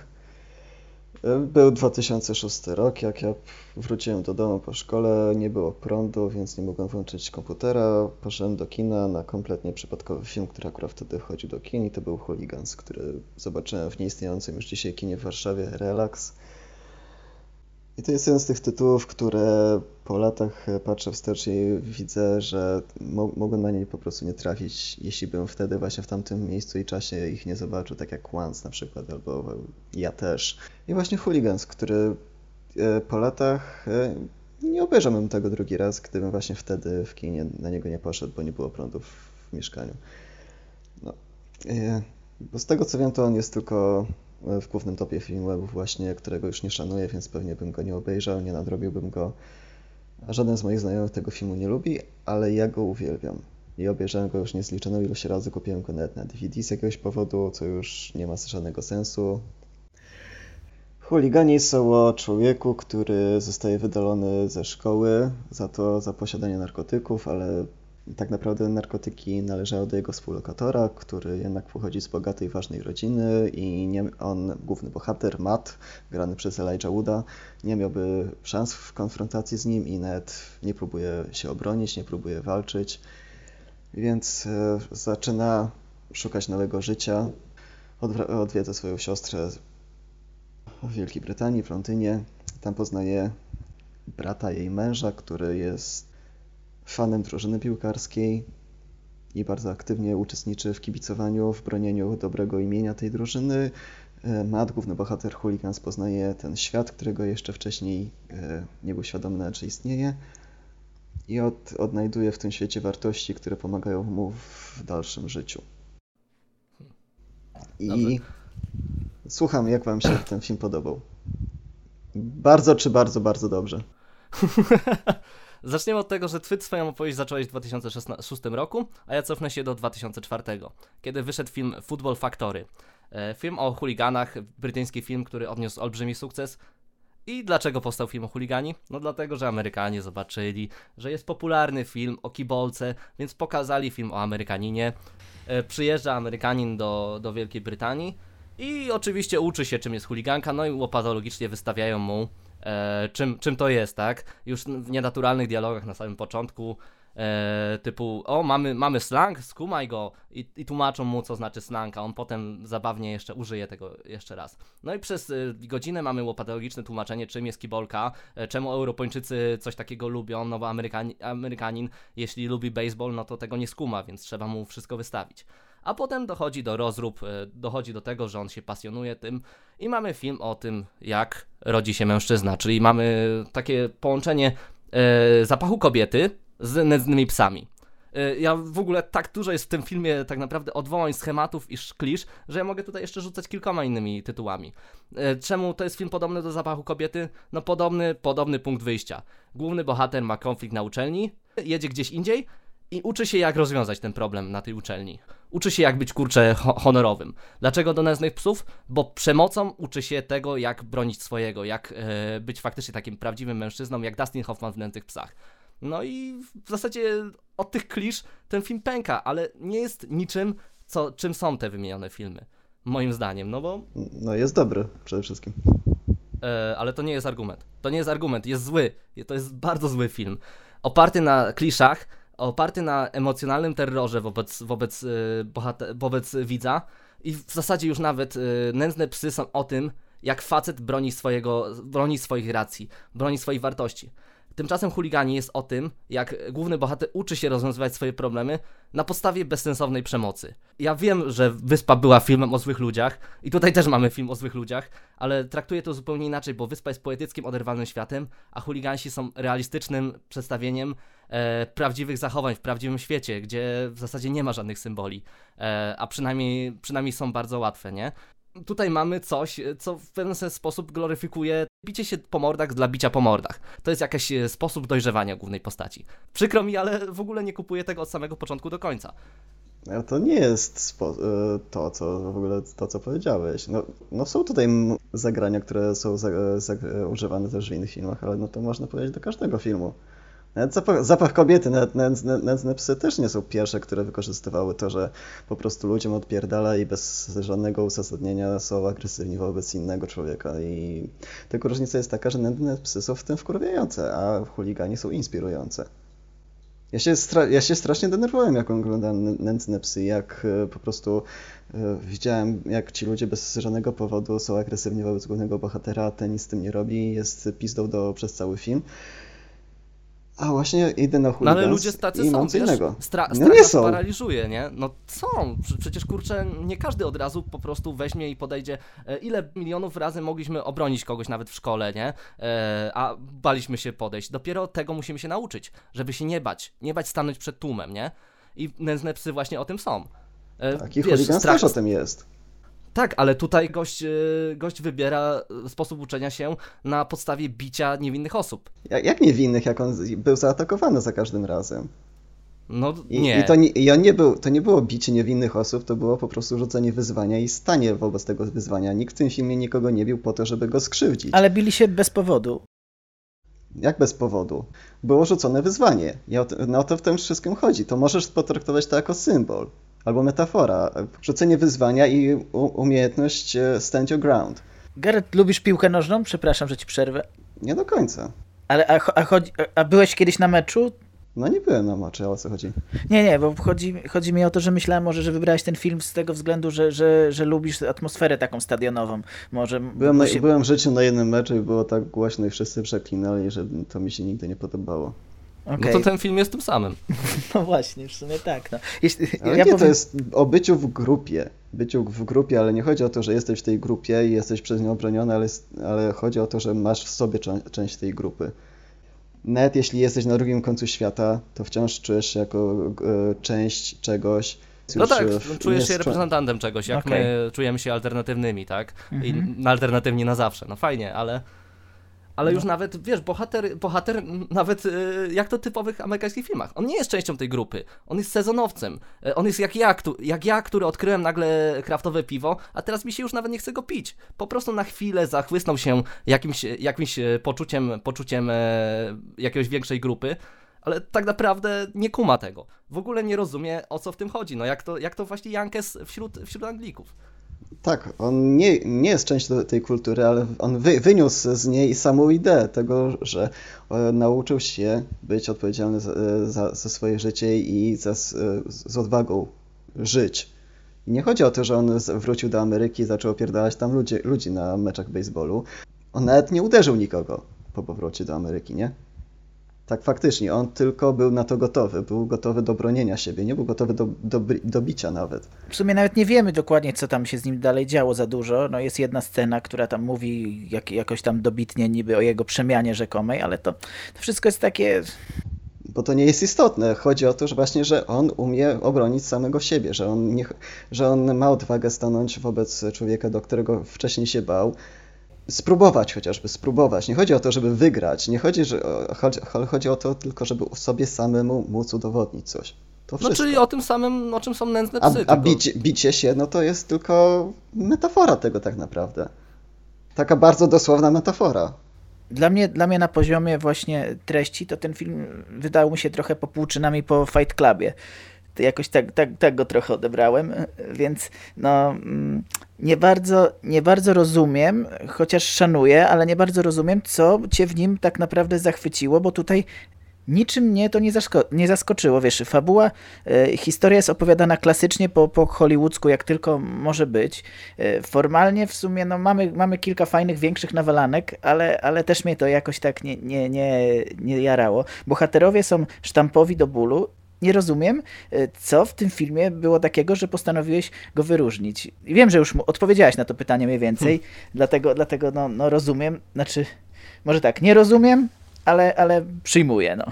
Speaker 3: Był 2006 rok, jak ja wróciłem do domu po szkole, nie było prądu, więc nie mogłem włączyć komputera. Poszedłem do kina na kompletnie przypadkowy film, który akurat wtedy wchodził do kin i to był Hooligans, który zobaczyłem w nieistniejącym już dzisiaj kinie w Warszawie, Relax. I to jest jeden z tych tytułów, które po latach e, patrzę wstecz i widzę, że mo mogłem na nie po prostu nie trafić, jeśli bym wtedy właśnie w tamtym miejscu i czasie ich nie zobaczył, tak jak Once na przykład, albo ja też. I właśnie Hooligans, który e, po latach e, nie obejrzałbym tego drugi raz, gdybym właśnie wtedy w kinie na niego nie poszedł, bo nie było prądu w, mieszkaniu. No. Bo z tego co wiem, to on jest tylko w głównym topie filmów właśnie, którego już nie szanuję, więc pewnie bym go nie obejrzał, nie nadrobiłbym go. Żaden z moich znajomych tego filmu nie lubi, ale ja go uwielbiam. I obejrzałem go już niezliczoną ilość razy, kupiłem go nawet na DVD z jakiegoś powodu, co już nie ma żadnego sensu. Chuligani są o człowieku, który zostaje wydalony ze szkoły za to, za posiadanie narkotyków, ale tak naprawdę narkotyki należały do jego współlokatora, który jednak pochodzi z bogatej, ważnej rodziny i nie, on, główny bohater, Matt, grany przez Elijah Wooda, nie miałby szans w konfrontacji z nim i nawet nie próbuje się obronić, nie próbuje walczyć, więc e, zaczyna szukać nowego życia, odwiedza swoją siostrę w Wielkiej Brytanii, w Londynie, tam poznaje brata jej męża, który jest fanem drużyny piłkarskiej i bardzo aktywnie uczestniczy w kibicowaniu, w bronieniu dobrego imienia tej drużyny. E, Matt, główny bohater Hooligans, poznaje ten świat, którego jeszcze wcześniej e, nie był świadomy, że istnieje i od, odnajduje w tym świecie wartości, które pomagają mu w dalszym życiu. I
Speaker 1: Dobrze.
Speaker 3: słucham, jak wam się ten film podobał. Bardzo czy bardzo, bardzo dobrze. *laughs*
Speaker 1: Zaczniemy od tego, że ty swoją opowieść zacząłeś w 2006 roku, a ja cofnę się do 2004, kiedy wyszedł film Football Factory. E, Film o chuliganach, brytyjski film, który odniósł olbrzymi sukces. I dlaczego powstał film o chuligani? No dlatego, że Amerykanie zobaczyli, że jest popularny film o kibolce, więc pokazali film o Amerykaninie. E, Przyjeżdża Amerykanin do, do Wielkiej Brytanii I oczywiście uczy się, czym jest chuliganka, no i łopatologicznie wystawiają mu, e, czym, czym to jest, tak? Już w nienaturalnych dialogach na samym początku, e, typu, o, mamy, mamy slang, skumaj go, i, i tłumaczą mu, co znaczy slang, a on potem zabawnie jeszcze użyje tego jeszcze raz. No i przez y, godzinę mamy łopatologiczne tłumaczenie, czym jest kibolka, e, czemu Europończycy coś takiego lubią, no bo Amerykani, Amerykanin, jeśli lubi baseball, no to tego nie skuma, więc trzeba mu wszystko wystawić a potem dochodzi do rozrób, e, dochodzi do tego, że on się pasjonuje tym i mamy film o tym, jak rodzi się mężczyzna, czyli mamy takie połączenie e, zapachu kobiety z nędznymi psami. E, ja w ogóle tak dużo jest w tym filmie tak naprawdę odwołań, schematów i szklisz, że ja mogę tutaj jeszcze rzucać kilkoma innymi tytułami. Czemu to jest film podobny do Zapachu Kobiety? No podobny, podobny punkt wyjścia. Główny bohater ma konflikt na uczelni, jedzie gdzieś indziej i uczy się jak rozwiązać ten problem na tej uczelni. Uczy się jak być kurczę ho honorowym. Dlaczego do nędznych psów? Bo przemocą uczy się tego jak bronić swojego, jak e, być faktycznie takim prawdziwym mężczyzną, jak Dustin Hoffman w Nędznych Psach. No i w zasadzie od tych klisz ten film pęka, ale nie jest niczym, co, czym są te wymienione filmy. Moim zdaniem, no bo.
Speaker 3: No jest dobry przede wszystkim.
Speaker 1: E, ale to nie jest argument. To nie jest argument, jest zły. To jest bardzo zły film. Oparty na kliszach, oparty na emocjonalnym terrorze wobec, wobec, yy, bohater, wobec widza i w zasadzie już nawet yy, nędzne psy są o tym, jak facet broni, swojego, broni swoich racji, broni swoich wartości. Tymczasem chuligani jest o tym, jak główny bohater uczy się rozwiązywać swoje problemy na podstawie bezsensownej przemocy. Ja wiem, że Wyspa była filmem o złych ludziach i tutaj też mamy film o złych ludziach, ale traktuję to zupełnie inaczej, bo Wyspa jest poetyckim, oderwanym światem, a chuligansi są realistycznym przedstawieniem e, prawdziwych zachowań w prawdziwym świecie, gdzie w zasadzie nie ma żadnych symboli, e, a przynajmniej, przynajmniej są bardzo łatwe, nie? Tutaj mamy coś, co w pewien sposób gloryfikuje bicie się po mordach dla bicia po mordach. To jest jakiś e, sposób dojrzewania głównej postaci. Przykro mi, ale w ogóle nie kupuję tego od samego początku do końca.
Speaker 3: No to nie jest e, to, co w ogóle to, co powiedziałeś. No, no są tutaj zagrania, które są za, za, używane też w innych filmach, ale no to można powiedzieć do każdego filmu. Nawet zapach, zapach kobiety, nawet nędzne, nędzne psy też nie są pierwsze, które wykorzystywały to, że po prostu ludziom odpierdala i bez żadnego uzasadnienia są agresywni wobec innego człowieka. I tylko różnica jest taka, że nędzne psy są w tym wkurwiające, a chuligani są inspirujące. Ja się, ja się strasznie denerwowałem, jak oglądałem nędzne psy, jak e, po prostu e, widziałem, jak ci ludzie bez żadnego powodu są agresywni wobec głównego bohatera, a ten nic z tym nie robi, jest pizdą do, przez cały film. A właśnie idę na
Speaker 1: No ale ludzie tacy są,
Speaker 3: wiesz, innego.
Speaker 1: Stra
Speaker 3: no nie są.
Speaker 1: paraliżuje, nie? No są, przecież kurczę, nie każdy od razu po prostu weźmie i podejdzie, e, ile milionów razy mogliśmy obronić kogoś nawet w szkole, nie? E, a baliśmy się podejść. Dopiero tego musimy się nauczyć, żeby się nie bać, nie bać stanąć przed tłumem, nie? I nędzne psy właśnie o tym są.
Speaker 3: E, tak, i wiesz, strach... też o tym jest.
Speaker 1: Tak, ale tutaj gość, e, gość wybiera sposób uczenia się na podstawie bicia niewinnych osób.
Speaker 3: Jak, jak niewinnych, jak on był zaatakowany za każdym razem?
Speaker 1: No
Speaker 3: I,
Speaker 1: nie.
Speaker 3: I, to, nie, i on nie był, to nie było bicie niewinnych osób, to było po prostu rzucenie wyzwania i stanie wobec tego wyzwania. Nikt w tym filmie nikogo nie bił po to, żeby go skrzywdzić.
Speaker 4: Ale bili się bez powodu.
Speaker 3: Jak bez powodu? Było rzucone wyzwanie. I o, no to w tym wszystkim chodzi. To możesz potraktować to jako symbol albo metafora. Rzucenie wyzwania i umiejętność e, stand your ground.
Speaker 4: Gareth, lubisz piłkę nożną? Przepraszam, że ci przerwę.
Speaker 3: Nie do końca.
Speaker 4: Ale a, a, chodzi, a byłeś kiedyś na meczu?
Speaker 3: No nie byłem na meczu, ale o co chodzi?
Speaker 4: Nie, nie, bo chodzi, chodzi mi o to, że myślałem może, że wybrałeś ten film z tego względu, że, że, że lubisz atmosferę taką stadionową. Może,
Speaker 3: byłem, na, się... byłem w życiu na jednym meczu i było tak głośno i wszyscy przeklinali, że to mi się nigdy nie podobało.
Speaker 1: Okay. No to ten film jest tym samym. *laughs*
Speaker 4: No właśnie, w sumie tak. No. Jeśli,
Speaker 3: ale ja nie, powiem... to jest o byciu w grupie. Byciu w grupie, ale nie chodzi o to, że jesteś w tej grupie i jesteś przez nią obroniony, ale, ale chodzi o to, że masz w sobie część tej grupy. Nawet jeśli jesteś na drugim końcu świata, to wciąż czujesz się jako e, część czegoś.
Speaker 1: No tak, czujesz się reprezentantem czegoś, jak okay. my czujemy się alternatywnymi, tak? Mhm. I alternatywni na zawsze. No fajnie, ale ale no. już nawet, wiesz, bohater, bohater nawet y, jak to typowych amerykańskich filmach. On nie jest częścią tej grupy. On jest sezonowcem. Y, on jest jak ja, jak ja, który odkryłem nagle kraftowe piwo, a teraz mi się już nawet nie chce go pić. Po prostu na chwilę zachłysnął się jakimś, jakimś e, poczuciem, poczuciem e, jakiejś większej grupy ale tak naprawdę nie kuma tego. W ogóle nie rozumie, o co w tym chodzi. No jak to, jak to właśnie Jankes wśród, wśród Anglików.
Speaker 3: Tak, on nie, nie jest częścią tej kultury, ale on wy, wyniósł z niej samą ideę tego, że e, nauczył się być odpowiedzialny za, e, za, za swoje życie i za, z, z odwagą żyć. I nie chodzi o to, że on wrócił do Ameryki i zaczął opierdalać tam ludzi, ludzi na meczach baseballu. On nawet nie uderzył nikogo po powrocie do Ameryki, nie? Tak, faktycznie, on tylko był na to gotowy. Był gotowy do bronienia siebie, nie był gotowy do, do, do bicia nawet.
Speaker 4: W sumie nawet nie wiemy dokładnie, co tam się z nim dalej działo za dużo. No jest jedna scena, która tam mówi jak, jakoś tam dobitnie niby o jego przemianie rzekomej, ale to, to wszystko jest takie...
Speaker 3: Bo to nie jest istotne. Chodzi o to, że właśnie, że on umie obronić samego siebie, że on, nie, że on ma odwagę stanąć wobec człowieka, do którego wcześniej się bał, spróbować chociażby, spróbować. Nie chodzi o to, żeby wygrać, nie chodzi, że, chodzi, chodzi o to tylko, żeby sobie samemu móc udowodnić coś. To
Speaker 1: No czyli o tym samym, o czym są nędzne
Speaker 3: A,
Speaker 1: psy.
Speaker 3: a
Speaker 1: tylko-
Speaker 3: bicie, bicie się, no to jest tylko metafora tego tak naprawdę. Taka bardzo dosłowna metafora.
Speaker 4: Dla mnie, dla mnie na poziomie właśnie treści to ten film wydał mi się trochę popłuczynami po Fight Clubie. Jakoś tak, tak, tak go trochę odebrałem, więc no mm, nie bardzo, nie bardzo rozumiem, chociaż szanuję, ale nie bardzo rozumiem, co cię w nim tak naprawdę zachwyciło, bo tutaj niczym mnie to nie, nie zaskoczyło. Wiesz, fabuła, e, historia jest opowiadana klasycznie po, po hollywoodzku, jak tylko może być. E, formalnie w sumie no, mamy, mamy kilka fajnych, większych nawalanek, ale, ale też mnie to jakoś tak nie, nie, nie, nie jarało. Bohaterowie są sztampowi do bólu. Nie rozumiem, e, co w tym filmie było takiego, że postanowiłeś go wyróżnić. Wiem, że już mu odpowiedziałeś na to pytanie mniej więcej, dlatego, dlatego no, no rozumiem. Znaczy, może tak, nie rozumiem, ale, ale przyjmuję, no.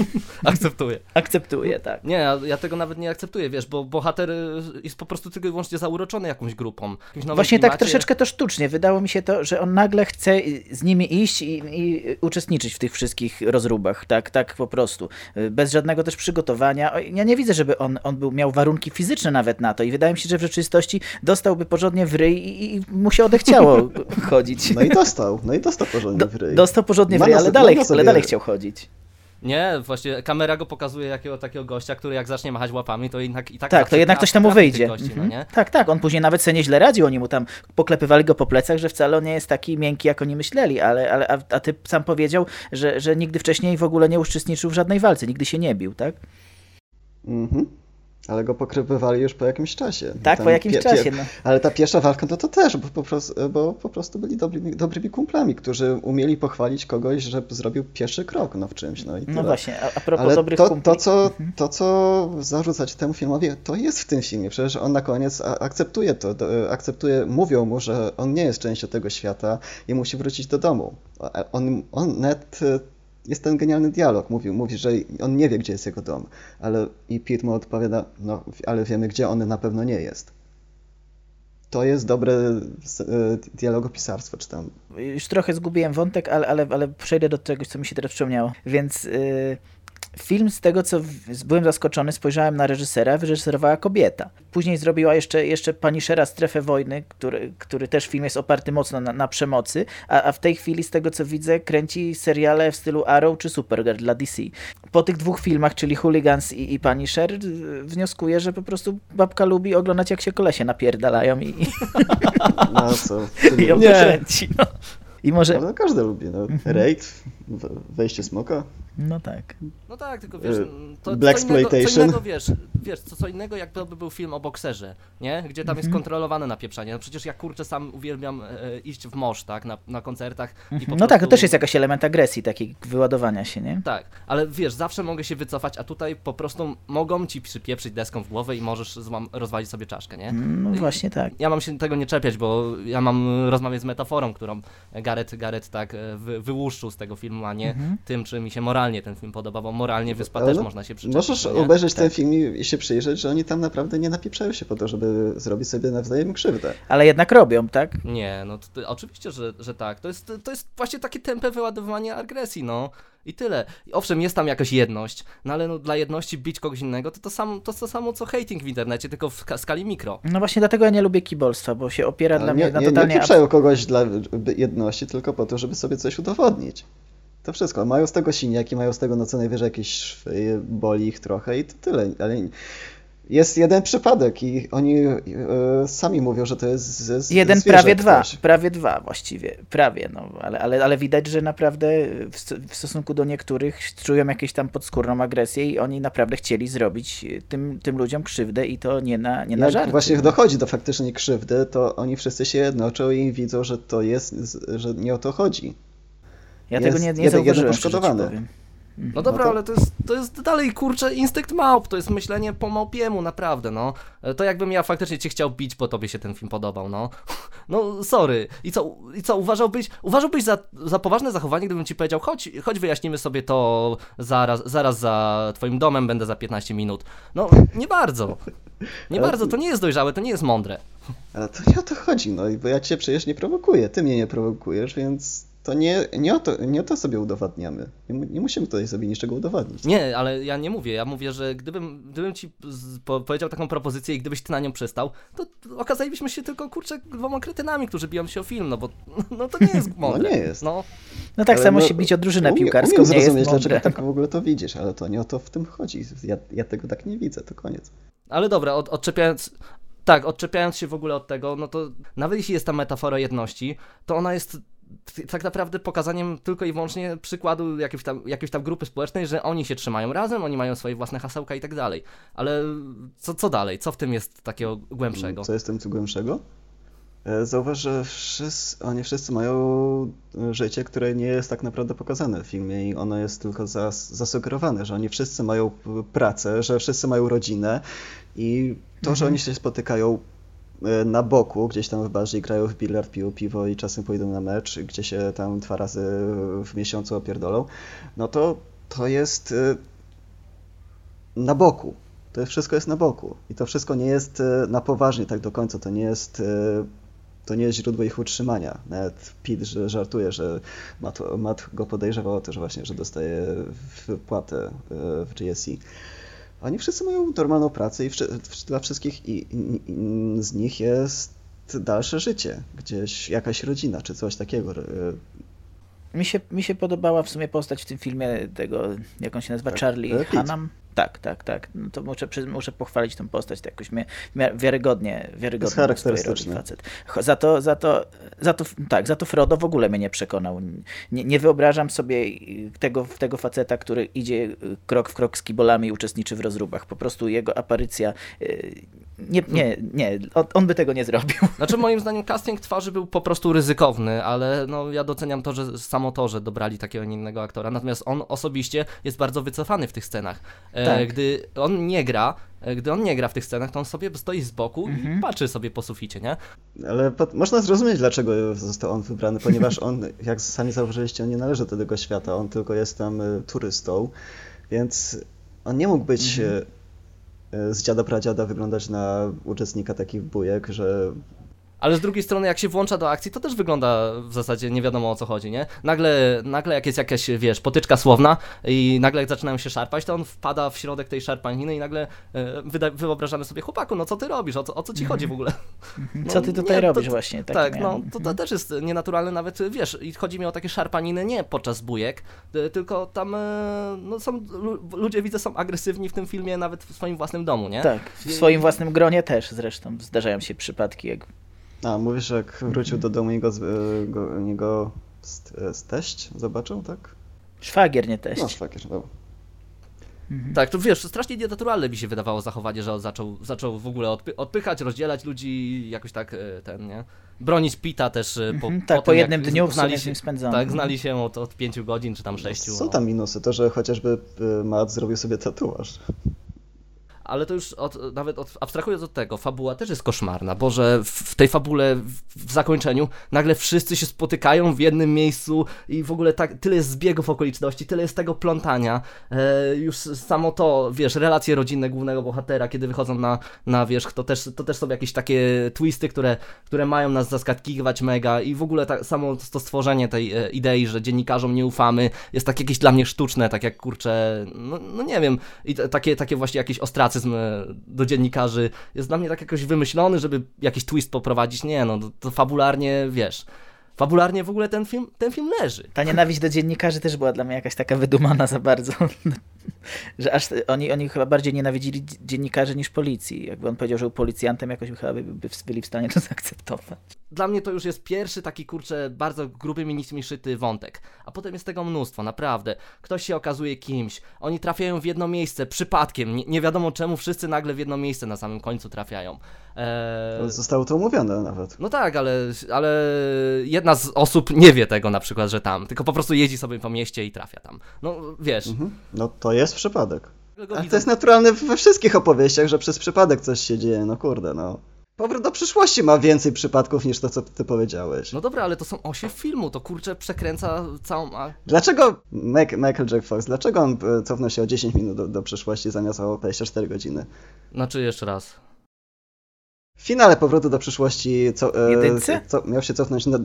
Speaker 4: *laughs*
Speaker 1: Akceptuję.
Speaker 4: Akceptuję, tak.
Speaker 1: Nie, ja, ja tego nawet nie akceptuję, wiesz, bo bohater y, jest po prostu tylko i wyłącznie zauroczony jakąś grupą.
Speaker 4: Właśnie tak
Speaker 1: klimacie.
Speaker 4: troszeczkę to sztucznie. Wydało mi się to, że on nagle chce z nimi iść i, i uczestniczyć w tych wszystkich rozróbach. Tak, tak po prostu. Bez żadnego też przygotowania. Ja nie widzę, żeby on, on był, miał warunki fizyczne nawet na to i wydaje mi się, że w rzeczywistości dostałby porządnie w ryj i, i mu się odechciało *laughs* chodzić.
Speaker 3: No i dostał, no i dostał porządnie
Speaker 4: Do,
Speaker 3: w ryj.
Speaker 4: dostał porządnie w ryj, ale dalej,
Speaker 3: ma sobie-
Speaker 4: dalej chciał chodzić.
Speaker 1: Nie, właśnie kamera go pokazuje jakiego takiego gościa, który jak zacznie machać łapami, to jednak i tak
Speaker 4: Tak, to jednak coś tam mu wyjdzie.
Speaker 1: Gości,
Speaker 4: Mhm.
Speaker 1: no nie?
Speaker 4: Tak, tak, on później nawet sobie nieźle radził, oni mu tam poklepywali go po plecach, że wcale on nie jest taki miękki, jak oni myśleli, ale, ale a, a ty sam powiedział, że, że nigdy wcześniej w ogóle nie uczestniczył w żadnej walce, nigdy się nie bił, tak?
Speaker 3: Mhm. Ale go pokrywywali już po jakimś czasie.
Speaker 4: Tak,
Speaker 3: Tam
Speaker 4: po jakimś czasie, no.
Speaker 3: Ale ta pierwsza walka no to też, bo po prostu, bo po prostu byli dobrymi, dobrymi kumplami, którzy umieli pochwalić kogoś, że zrobił pierwszy krok no, w czymś. No, i
Speaker 4: No właśnie, a, a propos
Speaker 3: Ale
Speaker 4: dobrych
Speaker 3: to,
Speaker 4: kumpli. Mhm.
Speaker 3: to, co, to, co zarzucać temu filmowi, to jest w tym filmie. Przecież on na koniec akceptuje to. do- Akceptuje, mówią mu, że on nie jest częścią tego świata i musi wrócić do domu. On, on net e, jest ten genialny dialog. Mówi, mówi, że on nie wie, gdzie jest jego dom. Ale i Pete mu odpowiada, no, ale wiemy, gdzie on na pewno nie jest. To jest dobre e, dialogopisarstwo, czy tam
Speaker 4: Już trochę zgubiłem wątek, ale, ale, ale przejdę do czegoś, co mi się teraz przypomniało. Więc y, film z tego, co w, byłem zaskoczony, spojrzałem na reżysera, wyreżyserowała kobieta. Później zrobiła jeszcze, jeszcze Punishera Strefę Wojny, który, który też film jest oparty mocno na, na przemocy, a, a w tej chwili, z tego co widzę, kręci seriale w stylu Arrow czy Supergirl dla DC. Po tych dwóch filmach, czyli Hooligans i, i Punisher, wnioskuję, że po prostu babka lubi oglądać, jak się kolesie napierdalają i, i, *laughs*
Speaker 3: no co.
Speaker 4: i ją
Speaker 1: Nie.
Speaker 4: kręci. No. I może...
Speaker 3: Ale każdy lubi. No. Raid, w- wejście smoka.
Speaker 4: No tak.
Speaker 1: No tak, tylko wiesz,
Speaker 3: Y,
Speaker 1: to
Speaker 3: Black
Speaker 1: co innego, co innego wiesz, wiesz, co, co innego jak to by był film o bokserze, nie? Gdzie tam jest
Speaker 4: Mhm.
Speaker 1: kontrolowane napieprzanie. No przecież ja kurczę sam uwielbiam e, iść w morz, tak, na, na koncertach i po
Speaker 4: No
Speaker 1: prostu...
Speaker 4: tak, to też jest jakiś element agresji, takiej wyładowania się, nie?
Speaker 1: Tak, ale wiesz, zawsze mogę się wycofać, a tutaj po prostu mogą ci przypieprzyć deską w głowę i możesz złam, rozwalić sobie czaszkę, nie?
Speaker 4: No właśnie tak.
Speaker 1: Ja mam się tego nie czepiać, bo ja mam rozmawiać z metaforą, którą Gareth, Gareth tak e, wy, wyłuszczył z tego filmu, a nie
Speaker 4: Mhm.
Speaker 1: tym, czy mi się moralnie ten film podoba, bo moralnie Wyspa
Speaker 3: Ale
Speaker 1: też
Speaker 3: no,
Speaker 1: można się przyczepić.
Speaker 3: Możesz
Speaker 1: no nie?
Speaker 3: obejrzeć ten
Speaker 4: Tak.
Speaker 3: film i się przyjrzeć, że oni tam naprawdę nie napieprzają się po to, żeby zrobić sobie nawzajem krzywdę.
Speaker 4: Ale jednak robią, tak?
Speaker 1: Nie, no to, to, oczywiście, że, że tak. To jest, to jest właśnie takie tempe wyładowywanie agresji, no. I tyle. I owszem, jest tam jakaś jedność, no ale no, dla jedności bić kogoś innego to to, sam, to to samo co hating w internecie, tylko w ska- skali mikro.
Speaker 4: No właśnie dlatego ja nie lubię kibolstwa, bo się opiera dla
Speaker 3: Ale
Speaker 4: mnie
Speaker 3: nie,
Speaker 4: na
Speaker 3: nie, nie
Speaker 4: totalnie...
Speaker 3: pieprzają kogoś dla jedności, tylko po to, żeby sobie coś udowodnić. To wszystko. Mają z tego siniaki, mają z tego no co najwyżej jakieś szwy, boli ich trochę i to tyle. Ale Jest jeden przypadek i oni e, sami mówią, że to jest z, z
Speaker 4: Jeden prawie dwa,
Speaker 3: ktoś.
Speaker 4: prawie dwa właściwie, prawie, no, ale, ale, ale widać, że naprawdę w, w stosunku do niektórych czują jakieś tam podskórną agresję i oni naprawdę chcieli zrobić tym, tym ludziom krzywdę i to nie na, nie na
Speaker 3: Jak
Speaker 4: żarty.
Speaker 3: właśnie dochodzi do faktycznej krzywdy, to oni wszyscy się jednoczą i widzą, że to jest, że nie o to chodzi.
Speaker 4: Ja
Speaker 3: jest
Speaker 4: tego nie, nie
Speaker 3: jeden- jeden poszkodowany.
Speaker 4: powiem.
Speaker 1: No dobra,
Speaker 3: to-
Speaker 1: ale to jest, to jest dalej, kurczę, instynkt małp, to jest myślenie po małpiemu, naprawdę, no. E, To jakbym ja faktycznie cię chciał bić, bo tobie się ten film podobał, no. *laughs* No, sorry. I co, i co uważałbyś, uważałbyś za, za poważne zachowanie, gdybym ci powiedział, chodź, chodź wyjaśnimy sobie to zaraz, zaraz za twoim domem, będę za 15 minut. No, nie bardzo. Nie bardzo, to nie jest dojrzałe, to nie jest mądre.
Speaker 3: Ale to nie o to chodzi, no i bo ja cię przecież nie prowokuję, ty mnie nie prowokujesz, więc to nie, nie, o, to, nie o to sobie udowadniamy. Nie, nie musimy tutaj sobie niczego udowadniać.
Speaker 1: Nie, ale ja nie mówię. Ja mówię, że gdybym, gdybym ci powiedział taką propozycję i gdybyś ty na nią przystał, to okazalibyśmy się tylko kurczę dwoma kretynami, którzy biją się o film, no bo no to nie jest *laughs* mądre.
Speaker 3: nie jest.
Speaker 1: No,
Speaker 4: No tak
Speaker 3: Ale
Speaker 4: samo
Speaker 3: no,
Speaker 4: się bić o drużynę
Speaker 3: umiem-
Speaker 4: piłkarską
Speaker 3: Umiem
Speaker 4: nie jest
Speaker 3: zrozumieć,
Speaker 4: mądre.
Speaker 3: dlaczego tak w ogóle to widzisz, ale to nie o to w tym chodzi. Ja, ja tego tak nie widzę, to koniec.
Speaker 1: ale dobra, od, odczepiając. Tak, odczepiając się w ogóle od tego, no to nawet jeśli jest ta metafora jedności, to ona jest tak naprawdę pokazaniem tylko i wyłącznie przykładu jakiejś tam, jakiejś tam grupy społecznej, że oni się trzymają razem, oni mają swoje własne hasełka i tak dalej. Ale co, co dalej? Co w tym jest takiego głębszego?
Speaker 3: Co jest w tym co głębszego? E, Zauważ, że wszyscy, oni wszyscy mają życie, które nie jest tak naprawdę pokazane w filmie i ono jest tylko zas, zasugerowane, że oni wszyscy mają pracę, że wszyscy mają rodzinę i to, że oni się spotykają na boku, gdzieś tam w barze grają w bilard, piją piwo i czasem pójdą na mecz, gdzie się tam dwa razy w miesiącu opierdolą, no to to jest e, na boku. To wszystko jest na boku. I to wszystko nie jest e, na poważnie tak do końca. To nie jest, e, to nie jest źródło ich utrzymania. Nawet że żartuje, że Matt, Matt go podejrzewał o to, że właśnie, że dostaje wypłatę e, w GSE. Oni wszyscy mają normalną pracę i dla wszystkich z nich jest dalsze życie. Gdzieś jakaś rodzina czy coś takiego. e,
Speaker 4: Mi się, mi się podobała w sumie postać w tym filmie tego, jak on się nazywa,
Speaker 3: Tak,
Speaker 4: Charlie
Speaker 3: Brad Pitt.
Speaker 4: Hunnam. Tak, tak, tak. No to muszę, muszę pochwalić tą postać, to jakoś mnie wiarygodnie, wiarygodnie
Speaker 3: Jest charakterystyczny.
Speaker 4: facet. Za to, za to, za to, tak, za to Frodo w ogóle mnie nie przekonał. Nie, nie wyobrażam sobie tego, tego faceta, który idzie y, krok w krok z kibolami i uczestniczy w rozróbach. Po prostu jego aparycja, y, nie, nie, nie, on, on by tego nie zrobił. *laughs*
Speaker 1: Znaczy moim zdaniem casting twarzy był po prostu ryzykowny, ale no ja doceniam to, że samo to, że dobrali takiego, a nie innego aktora. Natomiast on osobiście jest bardzo wycofany w tych scenach. E,
Speaker 4: Tak.
Speaker 1: Gdy on nie gra, e, gdy on nie gra w tych scenach, to on sobie stoi z boku i patrzy sobie po suficie, nie?
Speaker 3: Ale po, można zrozumieć, dlaczego został on wybrany, ponieważ on, *laughs* jak sami zauważyliście, on nie należy do tego świata, on tylko jest tam y, turystą, więc on nie mógł być
Speaker 1: Mhm.
Speaker 3: z dziada pradziada wyglądać na uczestnika takich bujek, że
Speaker 1: Ale z drugiej strony, jak się włącza do akcji, to też wygląda w zasadzie nie wiadomo o co chodzi, nie? Nagle, nagle jak jest jakaś, wiesz, potyczka słowna i nagle jak zaczynają się szarpać, to on wpada w środek tej szarpaniny i nagle e, wyda- wyobrażamy sobie, chłopaku, no co ty robisz, o co, o co ci chodzi w ogóle? *laughs* No,
Speaker 4: Co ty tutaj
Speaker 1: nie, to-
Speaker 4: robisz właśnie? Tak,
Speaker 1: Tak, no to, to też jest nienaturalne nawet, wiesz, i chodzi mi o takie szarpaniny nie podczas bujek, y, tylko tam, e, no są, lu- ludzie widzę są agresywni w tym filmie nawet w swoim własnym domu, nie?
Speaker 4: Tak, w swoim własnym gronie też zresztą zdarzają się przypadki, jak
Speaker 3: A, mówisz, jak wrócił do domu i go, z- go, niego st- y, teść zobaczył, tak?
Speaker 4: szwagier nie teść.
Speaker 3: No, szwagier, no.
Speaker 1: Tak, to wiesz, strasznie nienaturalne mi się wydawało zachowanie, że on zaczął, zaczął w ogóle odpy odpychać, rozdzielać ludzi jakoś tak e, ten, nie? Bronić Pita też e, po,
Speaker 4: Mhm, tak, po
Speaker 1: tym,
Speaker 4: jednym dniu w
Speaker 1: znali
Speaker 4: z
Speaker 1: się,
Speaker 4: spędzonym.
Speaker 1: Tak, znali się od, od pięciu godzin czy tam sześciu.
Speaker 3: Są
Speaker 1: no.
Speaker 3: tam minusy, to, że chociażby Matt zrobił sobie tatuaż.
Speaker 1: Ale to już od, nawet od, abstrahując od tego, fabuła też jest koszmarna, bo że w, w tej fabule, w, w zakończeniu, nagle wszyscy się spotykają w jednym miejscu i w ogóle tak, tyle jest zbiegów okoliczności, tyle jest tego plątania. E, już samo to, wiesz, relacje rodzinne głównego bohatera, kiedy wychodzą na, na wierzch, to też, to też są jakieś takie twisty, które, które mają nas zaskakiwać mega i w ogóle samo to stworzenie tej e, idei, że dziennikarzom nie ufamy, jest tak jakieś dla mnie sztuczne, tak jak kurczę, no, no nie wiem, i t- takie, takie właśnie jakiś ostracyzm e, do dziennikarzy jest dla mnie tak jakoś wymyślony, żeby jakiś twist poprowadzić. Nie, no to, to fabularnie, wiesz, fabularnie w ogóle ten film, ten film leży.
Speaker 4: Ta nienawiść do dziennikarzy też była dla mnie jakaś taka wydumana za bardzo. *laughs* *laughs* że aż oni, oni chyba bardziej nienawidzili dziennikarzy niż policji. Jakby on powiedział, że był policjantem, jakoś chyba by, by byli w stanie to *laughs* zaakceptować.
Speaker 1: Dla mnie to już jest pierwszy taki, kurczę, bardzo grubymi nićmi szyty wątek. A potem jest tego mnóstwo, naprawdę. Ktoś się okazuje kimś, oni trafiają w jedno miejsce, przypadkiem, nie, nie wiadomo czemu wszyscy nagle w jedno miejsce na samym końcu trafiają.
Speaker 3: Eee... Zostało to omówione nawet.
Speaker 1: No tak, ale, ale jedna z osób nie wie tego na przykład, że tam, tylko po prostu jeździ sobie po mieście i trafia tam. No wiesz. Mhm.
Speaker 3: No to jest przypadek. Ale to jest naturalne we wszystkich opowieściach, że przez przypadek coś się dzieje, no kurde, no. Powrót do przyszłości ma więcej przypadków niż to, co ty powiedziałeś.
Speaker 1: No dobra, ale to są osie filmu, to kurczę przekręca całą...
Speaker 3: Dlaczego Michael Jack Fox, dlaczego on e, cofnął się o 10 minut do, do przyszłości zamiast o 24 godziny?
Speaker 1: Znaczy jeszcze raz.
Speaker 3: W finale powrotu do przyszłości co,
Speaker 4: e, jedynce?
Speaker 3: Co, miał się cofnąć na,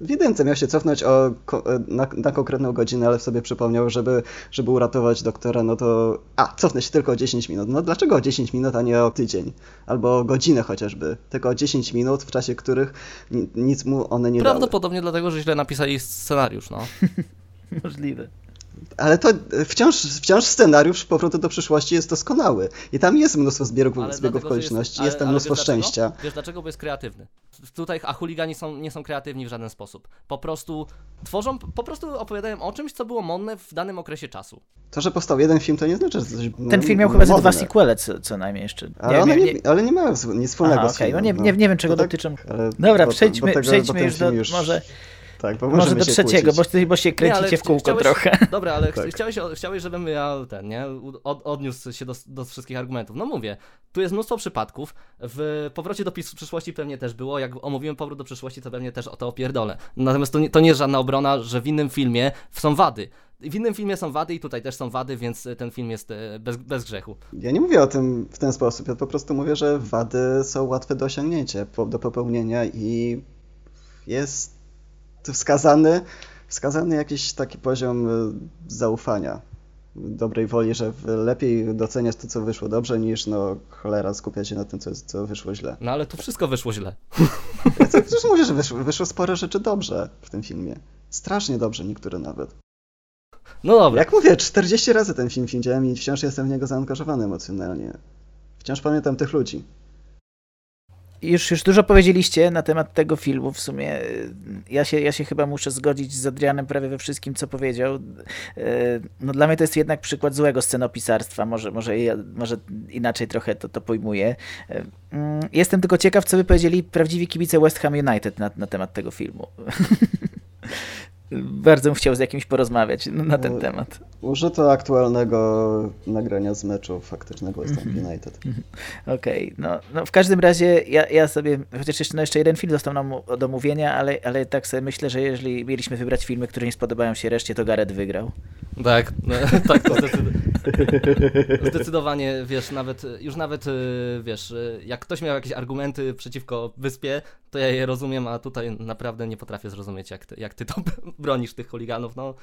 Speaker 3: w jedynce miał się cofnąć o, e, na, na, konkretną godzinę, ale sobie przypomniał, żeby, żeby uratować doktora, no to a, cofnę się tylko o 10 minut. No dlaczego o 10 minut, a nie o tydzień? Albo o godzinę chociażby. Tylko o 10 minut, w czasie których nic mu one nie
Speaker 1: Prawdopodobnie dały. dlatego, że źle napisali scenariusz, no. *laughs*
Speaker 4: Możliwe.
Speaker 3: Ale to wciąż, wciąż scenariusz powrotu do przyszłości jest doskonały. I tam jest mnóstwo zbiegów, zbiegów okoliczności, jest, ale, jest tam mnóstwo
Speaker 1: wiesz
Speaker 3: szczęścia.
Speaker 1: Dlaczego? Wiesz dlaczego? Bo jest kreatywny. Tutaj, a chuligani są, nie są kreatywni w żaden sposób. Po prostu tworzą, po prostu opowiadają o czymś, co było modne w danym okresie czasu.
Speaker 3: To, że powstał jeden film, to nie znaczy, że coś
Speaker 4: Ten film miał chyba ze dwa sequele co, co najmniej jeszcze.
Speaker 3: Ale, nie, one nie, nie, ale nie mają nic wspólnego Aha,
Speaker 4: z filmem. Okay. No nie, nie, nie wiem, czego tak, dotyczą. Dobra, przejdźmy, tego, przejdźmy już do, już... może
Speaker 3: tak, bo
Speaker 4: Może do trzeciego, bo, bo się kręcicie nie, w kółko chciałeś, trochę. *laughs*
Speaker 1: Dobra, ale tak. chciałeś, chciałeś, żebym ja ten, nie, od, odniósł się do, do wszystkich argumentów. No mówię, tu jest mnóstwo przypadków. W powrocie do przyszłości pewnie też było. Jak omówiłem powrót do przyszłości, to pewnie też o to opierdolę. Natomiast to nie, to nie jest żadna obrona, że w innym filmie są wady. W innym filmie są wady i tutaj też są wady, więc ten film jest e, bez, bez grzechu.
Speaker 3: Ja nie mówię o tym w ten sposób. Ja po prostu mówię, że wady są łatwe do osiągnięcia, do popełnienia i jest wskazany, wskazany jakiś taki poziom y, zaufania, dobrej woli, że lepiej doceniać to, co wyszło dobrze, niż no cholera skupiać się na tym, co, co wyszło źle.
Speaker 1: No ale tu wszystko wyszło źle. *laughs*
Speaker 3: Ja też mówię, że wyszło, wyszło sporo rzeczy dobrze w tym filmie. Strasznie dobrze, niektóre nawet.
Speaker 1: No dobra.
Speaker 3: Jak mówię, 40 razy ten film widziałem i wciąż jestem w niego zaangażowany emocjonalnie. Wciąż pamiętam tych ludzi
Speaker 4: już, już dużo powiedzieliście na temat tego filmu. W sumie ja się, ja się chyba muszę zgodzić z Adrianem prawie we wszystkim, co powiedział. E, no, dla mnie to jest jednak przykład złego scenopisarstwa. Może, może, ja, może inaczej trochę to, to pojmuję. E, mm, jestem tylko ciekaw, co by powiedzieli prawdziwi kibice West Ham United na, na temat tego filmu. *laughs* bardzo bym chciał z jakimś porozmawiać na ten temat.
Speaker 3: Użyto aktualnego nagrania z meczu faktycznego West Ham mhm. United.
Speaker 4: Mhm. Okej, okay. no, no w każdym razie ja, ja sobie, chociaż jeszcze, no jeszcze jeden film został nam do mówienia, ale, ale tak sobie myślę, że jeżeli mieliśmy wybrać filmy, które nie spodobają się reszcie, to Gareth wygrał.
Speaker 1: Tak, no, *laughs* tak to zdecydowanie, *laughs* wiesz, nawet, już nawet, y, wiesz, y, jak ktoś miał jakieś argumenty przeciwko Wyspie, to ja je rozumiem, a tutaj naprawdę nie potrafię zrozumieć, jak ty, jak ty to *laughs* bronisz tych chuliganów, no.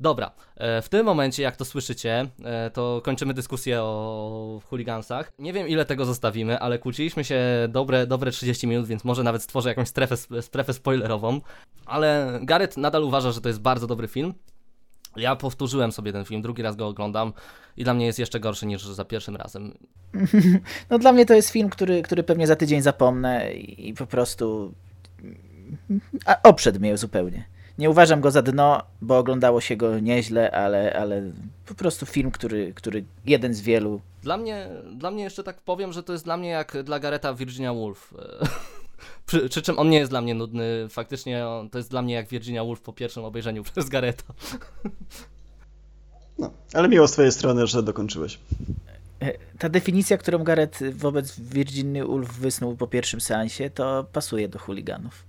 Speaker 1: Dobra, e, w tym momencie, jak to słyszycie, e, to kończymy dyskusję o chuligansach. Nie wiem, ile tego zostawimy, ale kłóciliśmy się dobre, dobre 30 minut, więc może nawet stworzę jakąś strefę, strefę spoilerową. Ale Gareth nadal uważa, że to jest bardzo dobry film. Ja powtórzyłem sobie ten film, drugi raz go oglądam i dla mnie jest jeszcze gorszy niż za pierwszym razem. *laughs*
Speaker 4: No dla mnie to jest film, który, który pewnie za tydzień zapomnę i po prostu a oprzedł mnie zupełnie. Nie uważam go za dno, bo oglądało się go nieźle, ale, ale po prostu film, który, który jeden z wielu.
Speaker 1: Dla mnie, dla mnie jeszcze tak powiem, że to jest dla mnie jak dla Gareta Virginia Woolf. *laughs* Przy, przy, czym on nie jest dla mnie nudny. Faktycznie on, to jest dla mnie jak Virginia Woolf po pierwszym obejrzeniu *laughs* przez Gareta.
Speaker 3: No, ale miło z twojej strony, że dokończyłeś.
Speaker 4: E, ta definicja, którą Gareth wobec Virginia Woolf wysnuł po pierwszym seansie, to pasuje do chuliganów.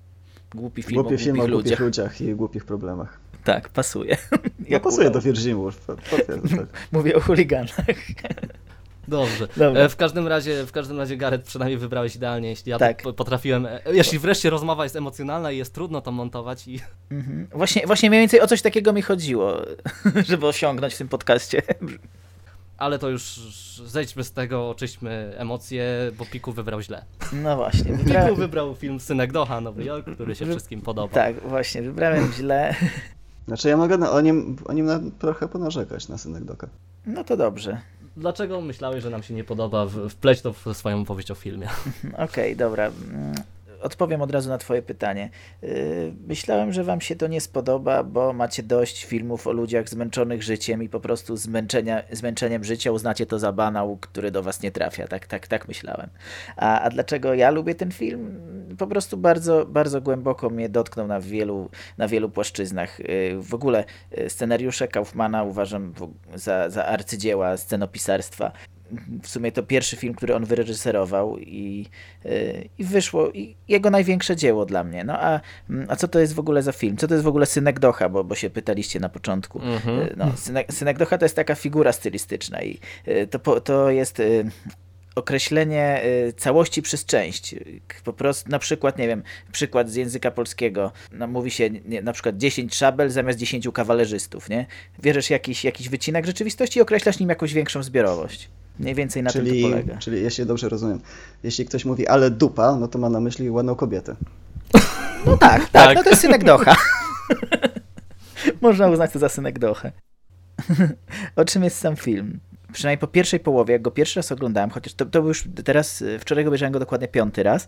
Speaker 4: Głupi film,
Speaker 3: Głupi
Speaker 4: o,
Speaker 3: film o głupich ludziach. ludziach i głupich problemach.
Speaker 4: Tak, pasuje.
Speaker 3: No *laughs* pasuje do Virginia Woolf. Tak. *laughs*
Speaker 4: Mówię o chuliganach.
Speaker 1: Dobrze. E, w każdym razie, w każdym razie Gareth przynajmniej wybrałeś idealnie, jeśli ja tak. potrafiłem, e, jeśli wreszcie rozmowa jest emocjonalna i jest trudno to montować i...
Speaker 4: Mhm. Właśnie, właśnie mniej więcej o coś takiego mi chodziło, *laughs* żeby osiągnąć w tym podcaście.
Speaker 1: Ale to już zejdźmy z tego, oczyśćmy emocje, bo Piku wybrał źle.
Speaker 4: No właśnie.
Speaker 1: Wybra... Piku wybrał film Synek Doha, Nowy Jork, który się wszystkim podoba.
Speaker 4: Tak, właśnie, wybrałem źle.
Speaker 3: Znaczy ja mogę o nim, o nim trochę ponarzekać na Synek Doka.
Speaker 4: No to dobrze.
Speaker 1: Dlaczego myślałeś, że nam się nie podoba wpleść to w swoją opowieść o filmie? *laughs*
Speaker 4: Okej, okay, dobra. Odpowiem od razu na Twoje pytanie. Y, myślałem, że Wam się to nie spodoba, bo macie dość filmów o ludziach zmęczonych życiem i po prostu zmęczenia, zmęczeniem życia uznacie to za banał, który do Was nie trafia. Tak, tak, tak myślałem. A, a dlaczego ja lubię ten film? Po prostu bardzo, bardzo głęboko mnie dotknął na wielu, na wielu płaszczyznach. Y, w ogóle y, scenariusze Kaufmana uważam za, za arcydzieła scenopisarstwa w sumie to pierwszy film, który on wyreżyserował i, y, i wyszło i jego największe dzieło dla mnie. No a, a co to jest w ogóle za film? Co to jest w ogóle Synek Docha, bo, bo się pytaliście na początku. Mm-hmm. No, Synek, Synek Docha to jest taka figura stylistyczna i y, to, to jest określenie całości przez część. Po prostu, na przykład, nie wiem, przykład z języka polskiego. No, mówi się nie, na przykład 10 szabel zamiast 10 kawalerzystów, nie? Bierzesz jakiś, jakiś wycinek rzeczywistości i określasz nim jakąś większą zbiorowość. Mniej więcej na czyli, tym to polega.
Speaker 3: Czyli, jeśli dobrze rozumiem, jeśli ktoś mówi ale dupa, no to ma na myśli ładną kobietę. *laughs*
Speaker 4: No tak, tak, tak. no to jest synek Docha. *laughs* Można uznać to za synek Dochę. *laughs* o czym jest sam film? Przynajmniej po pierwszej połowie, jak go pierwszy raz oglądałem, chociaż to, to był już teraz, wczoraj obejrzałem go dokładnie piąty raz,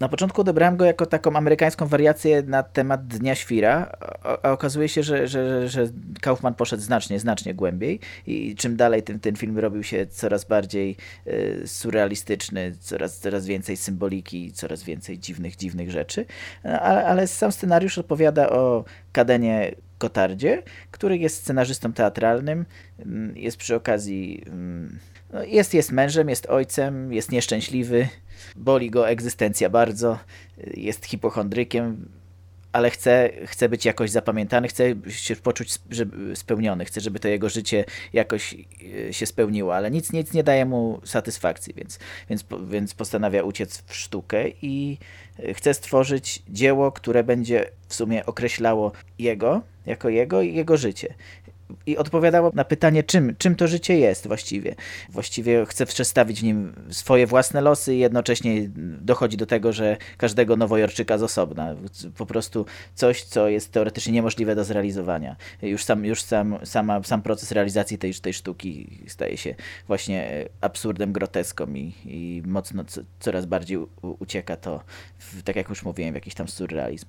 Speaker 4: na początku odebrałem go jako taką amerykańską wariację na temat Dnia Świra, a okazuje się, że, że, że Kaufman poszedł znacznie, znacznie głębiej i czym dalej tym ten film robił się coraz bardziej y, surrealistyczny, coraz, coraz więcej symboliki, coraz więcej dziwnych, dziwnych rzeczy, ale, ale sam scenariusz opowiada o Kadenie Kotardzie, który jest scenarzystą teatralnym, mm, jest przy okazji mm, no jest, jest mężem, jest ojcem, jest nieszczęśliwy, boli go egzystencja bardzo, jest hipochondrykiem, ale chce, chce być jakoś zapamiętany, chce się poczuć spełniony, chce, żeby to jego życie jakoś e, się spełniło, ale nic, nic nie daje mu satysfakcji, więc, więc, więc postanawia uciec w sztukę i chce stworzyć dzieło, które będzie w sumie określało jego, jako jego i jego życie i odpowiadało na pytanie, czym, czym to życie jest właściwie. Właściwie chce przedstawić w nim swoje własne losy i jednocześnie dochodzi do tego, że każdego nowojorczyka z osobna. Po prostu coś, co jest teoretycznie niemożliwe do zrealizowania. Już sam, już sam, sama, sam proces realizacji tej, tej sztuki staje się właśnie absurdem, groteską i, i mocno coraz bardziej ucieka to, w, tak jak już mówiłem, w jakiś tam surrealizm.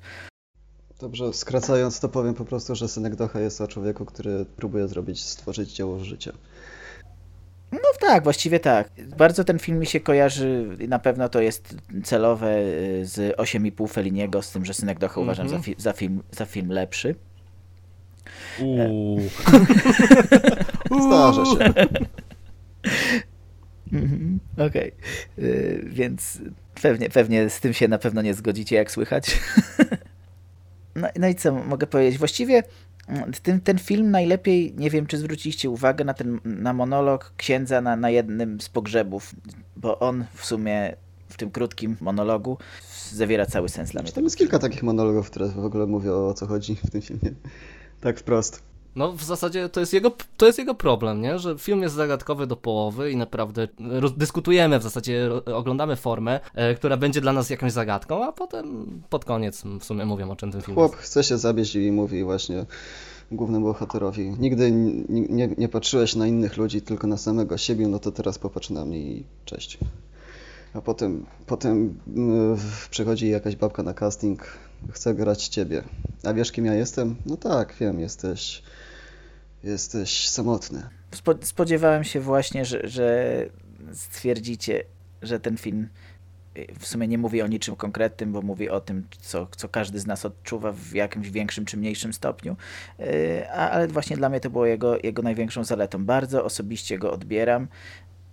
Speaker 3: Dobrze, skracając to powiem po prostu, że synek Docha jest o człowieku, który próbuje zrobić, stworzyć dzieło życia.
Speaker 4: No tak, właściwie tak. Bardzo ten film mi się kojarzy, na pewno to jest celowe y, z 8,5 Feliniego, z tym, że Synek Docha mm -hmm. uważam za, fi za, film, za film lepszy.
Speaker 1: Uuu. *laughs*
Speaker 3: Zdarza się. *laughs*
Speaker 4: Mhm, okej, okay. więc pewnie, pewnie z tym się na pewno nie zgodzicie, jak słychać. *laughs* No, no i co mogę powiedzieć? Właściwie mm, ten, ten film najlepiej, nie wiem czy zwróciliście uwagę na ten na monolog księdza na, na jednym z pogrzebów, bo on w sumie w tym krótkim monologu zawiera cały sens dla mnie.
Speaker 3: Tam jest kilka takich monologów, które w ogóle mówią o co chodzi w tym filmie. Tak wprost.
Speaker 1: No w zasadzie to jest, jego, to jest jego problem, nie? że film jest zagadkowy do połowy i naprawdę dyskutujemy w zasadzie, oglądamy formę, e, która będzie dla nas jakąś zagadką, a potem pod koniec w sumie mówią o czym ten film
Speaker 3: Chłop
Speaker 1: jest.
Speaker 3: chce się zabić i mówi właśnie głównemu bohaterowi, nigdy nie, nie, patrzyłeś na innych ludzi, tylko na samego siebie, no to teraz popatrz na mnie i cześć. A potem, potem przychodzi jakaś babka na casting, chce grać ciebie. A wiesz kim ja jestem? No tak, wiem, jesteś jesteś samotny.
Speaker 4: Spodziewałem się właśnie, że, że stwierdzicie, że ten film w sumie nie mówi o niczym konkretnym, bo mówi o tym, co, co każdy z nas odczuwa w jakimś większym czy mniejszym stopniu. Y, ale właśnie dla mnie to było jego, jego największą zaletą. Bardzo osobiście go odbieram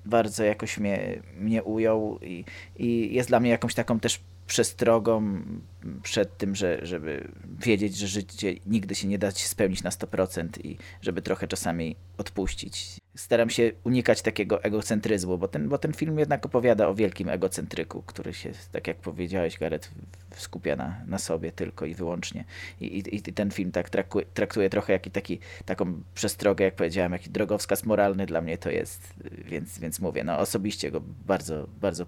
Speaker 4: bardzo jakoś mnie, mnie ujął i, i jest dla mnie jakąś taką też przestrogą przed tym, że, żeby wiedzieć, że życie nigdy się nie da się spełnić na 100% i żeby trochę czasami odpuścić. Staram się unikać takiego egocentryzmu, bo ten, bo ten film jednak opowiada o wielkim egocentryku, który się, tak jak powiedziałeś Gareth, skupia na, na sobie tylko i wyłącznie. I, i, i ten film tak traktuje, traktuje trochę jak taki, taką przestrogę, jak powiedziałem, jaki drogowskaz moralny dla mnie to jest, więc, więc mówię, no osobiście go bardzo, bardzo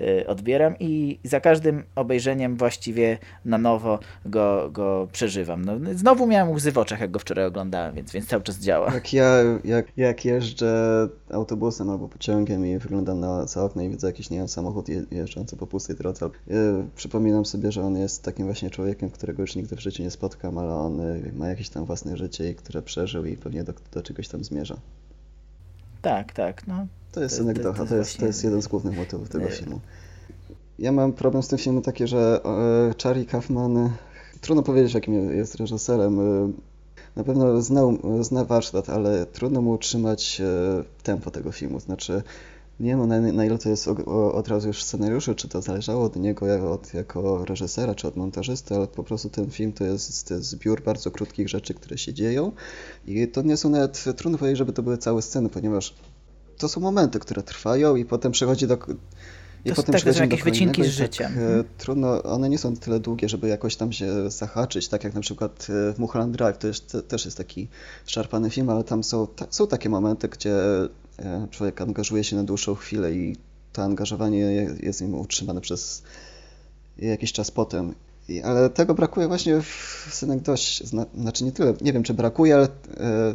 Speaker 4: y, odbieram i za każdym obejrzeniem właściwie na nowo go, go przeżywam. No, znowu miałem łzy w oczach, jak go wczoraj oglądałem, więc, więc cały czas działa.
Speaker 3: Jak ja, jak, jak jeżdżę autobusem albo pociągiem i wyglądam na za okno i widzę jakiś, nie wiem, samochód jeżdżący po pustej drodze, przypominam sobie, że on jest takim właśnie człowiekiem, którego już nigdy w życiu nie spotkam, ale on y, ma jakieś tam własne życie i które przeżył i pewnie do, do czegoś tam zmierza.
Speaker 4: Tak, tak, no.
Speaker 3: To jest anegdota, to, to, to, jest, to jest jeden z głównych motywów tego filmu. Ja mam problem z tym filmem taki, że e, Charlie Kaufman, trudno powiedzieć jakim jest reżyserem, e, na pewno znał, zna warsztat, ale trudno mu utrzymać e, tempo tego filmu. Znaczy, nie wiem na, na ile to jest od razu już scenariuszy, czy to zależało od niego od, jako reżysera, czy od montażysty, ale po prostu ten film to jest, to jest zbiór bardzo krótkich rzeczy, które się dzieją i to nie są nawet, trudno powiedzieć, żeby to były całe sceny, ponieważ to są momenty, które trwają i potem przechodzi do...
Speaker 4: I to potem tak, są jakieś wycinki z tak, życia. Tak,
Speaker 3: trudno, one nie są tyle długie, żeby jakoś tam się zahaczyć, tak jak na przykład e, w Mulholland Drive, to jest, też jest taki szarpany film, ale tam są, ta, są takie momenty, gdzie E, człowiek angażuje się na dłuższą chwilę i to angażowanie jest im utrzymane przez jakiś czas potem. I, ale tego brakuje właśnie w Synekdosie. Zna, znaczy nie tyle, nie wiem czy brakuje, ale e,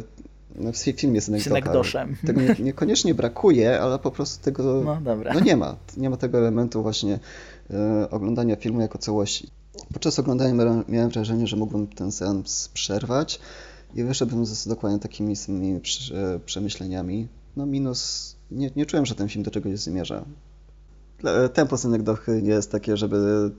Speaker 3: no w filmie
Speaker 4: Synekdoszem.
Speaker 3: Tego nie, niekoniecznie brakuje, ale po prostu tego *laughs* no, no, nie ma. Nie ma tego elementu właśnie e, oglądania filmu jako całości. Podczas oglądania miałem wrażenie, że mógłbym ten seans przerwać i wyszedłbym z dokładnie takimi samymi przemyśleniami no minus, nie, nie czułem, że ten film do czegoś zmierza. Tempo Synekdochy nie jest takie, żeby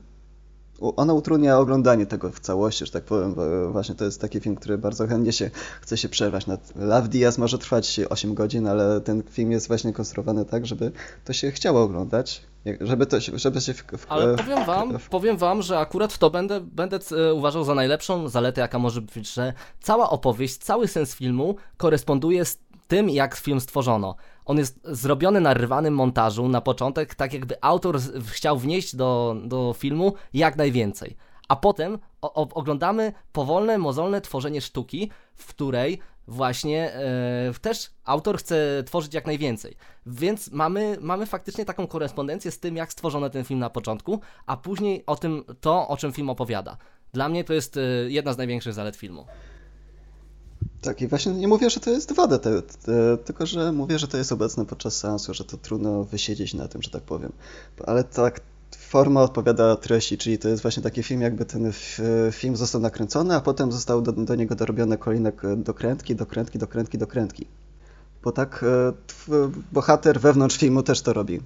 Speaker 3: ona utrudnia oglądanie tego w całości, że tak powiem, bo właśnie to jest taki film, który bardzo chętnie się chce się przerwać. Love Diaz może trwać 8 godzin, ale ten film jest właśnie konstruowany tak, żeby to się chciało oglądać, żeby, to, żeby się... W, w,
Speaker 1: ale powiem wam, w... powiem wam, że akurat w to będę, będę e, uważał za najlepszą zaletę, jaka może być, że cała opowieść, cały sens filmu koresponduje z tym, jak film stworzono. On jest zrobiony na rwanym montażu na początek, tak jakby autor chciał wnieść do, do filmu jak najwięcej. A potem o, o, oglądamy powolne, mozolne tworzenie sztuki, w której właśnie e, też autor chce tworzyć jak najwięcej. Więc mamy, mamy faktycznie taką korespondencję z tym, jak stworzono ten film na początku, a później o tym, to, o czym film opowiada. Dla mnie to jest e, jedna z największych zalet filmu.
Speaker 3: Tak, i właśnie nie mówię, że to jest wada, te, te, tylko że mówię, że to jest obecne podczas seansu, że to trudno wysiedzieć na tym, że tak powiem. Ale tak, forma odpowiada treści, czyli to jest właśnie taki film, jakby ten film został nakręcony, a potem zostały do, do niego dorobione kolejne dokrętki, dokrętki, dokrętki, dokrętki. Bo tak e, bohater wewnątrz filmu też to robi.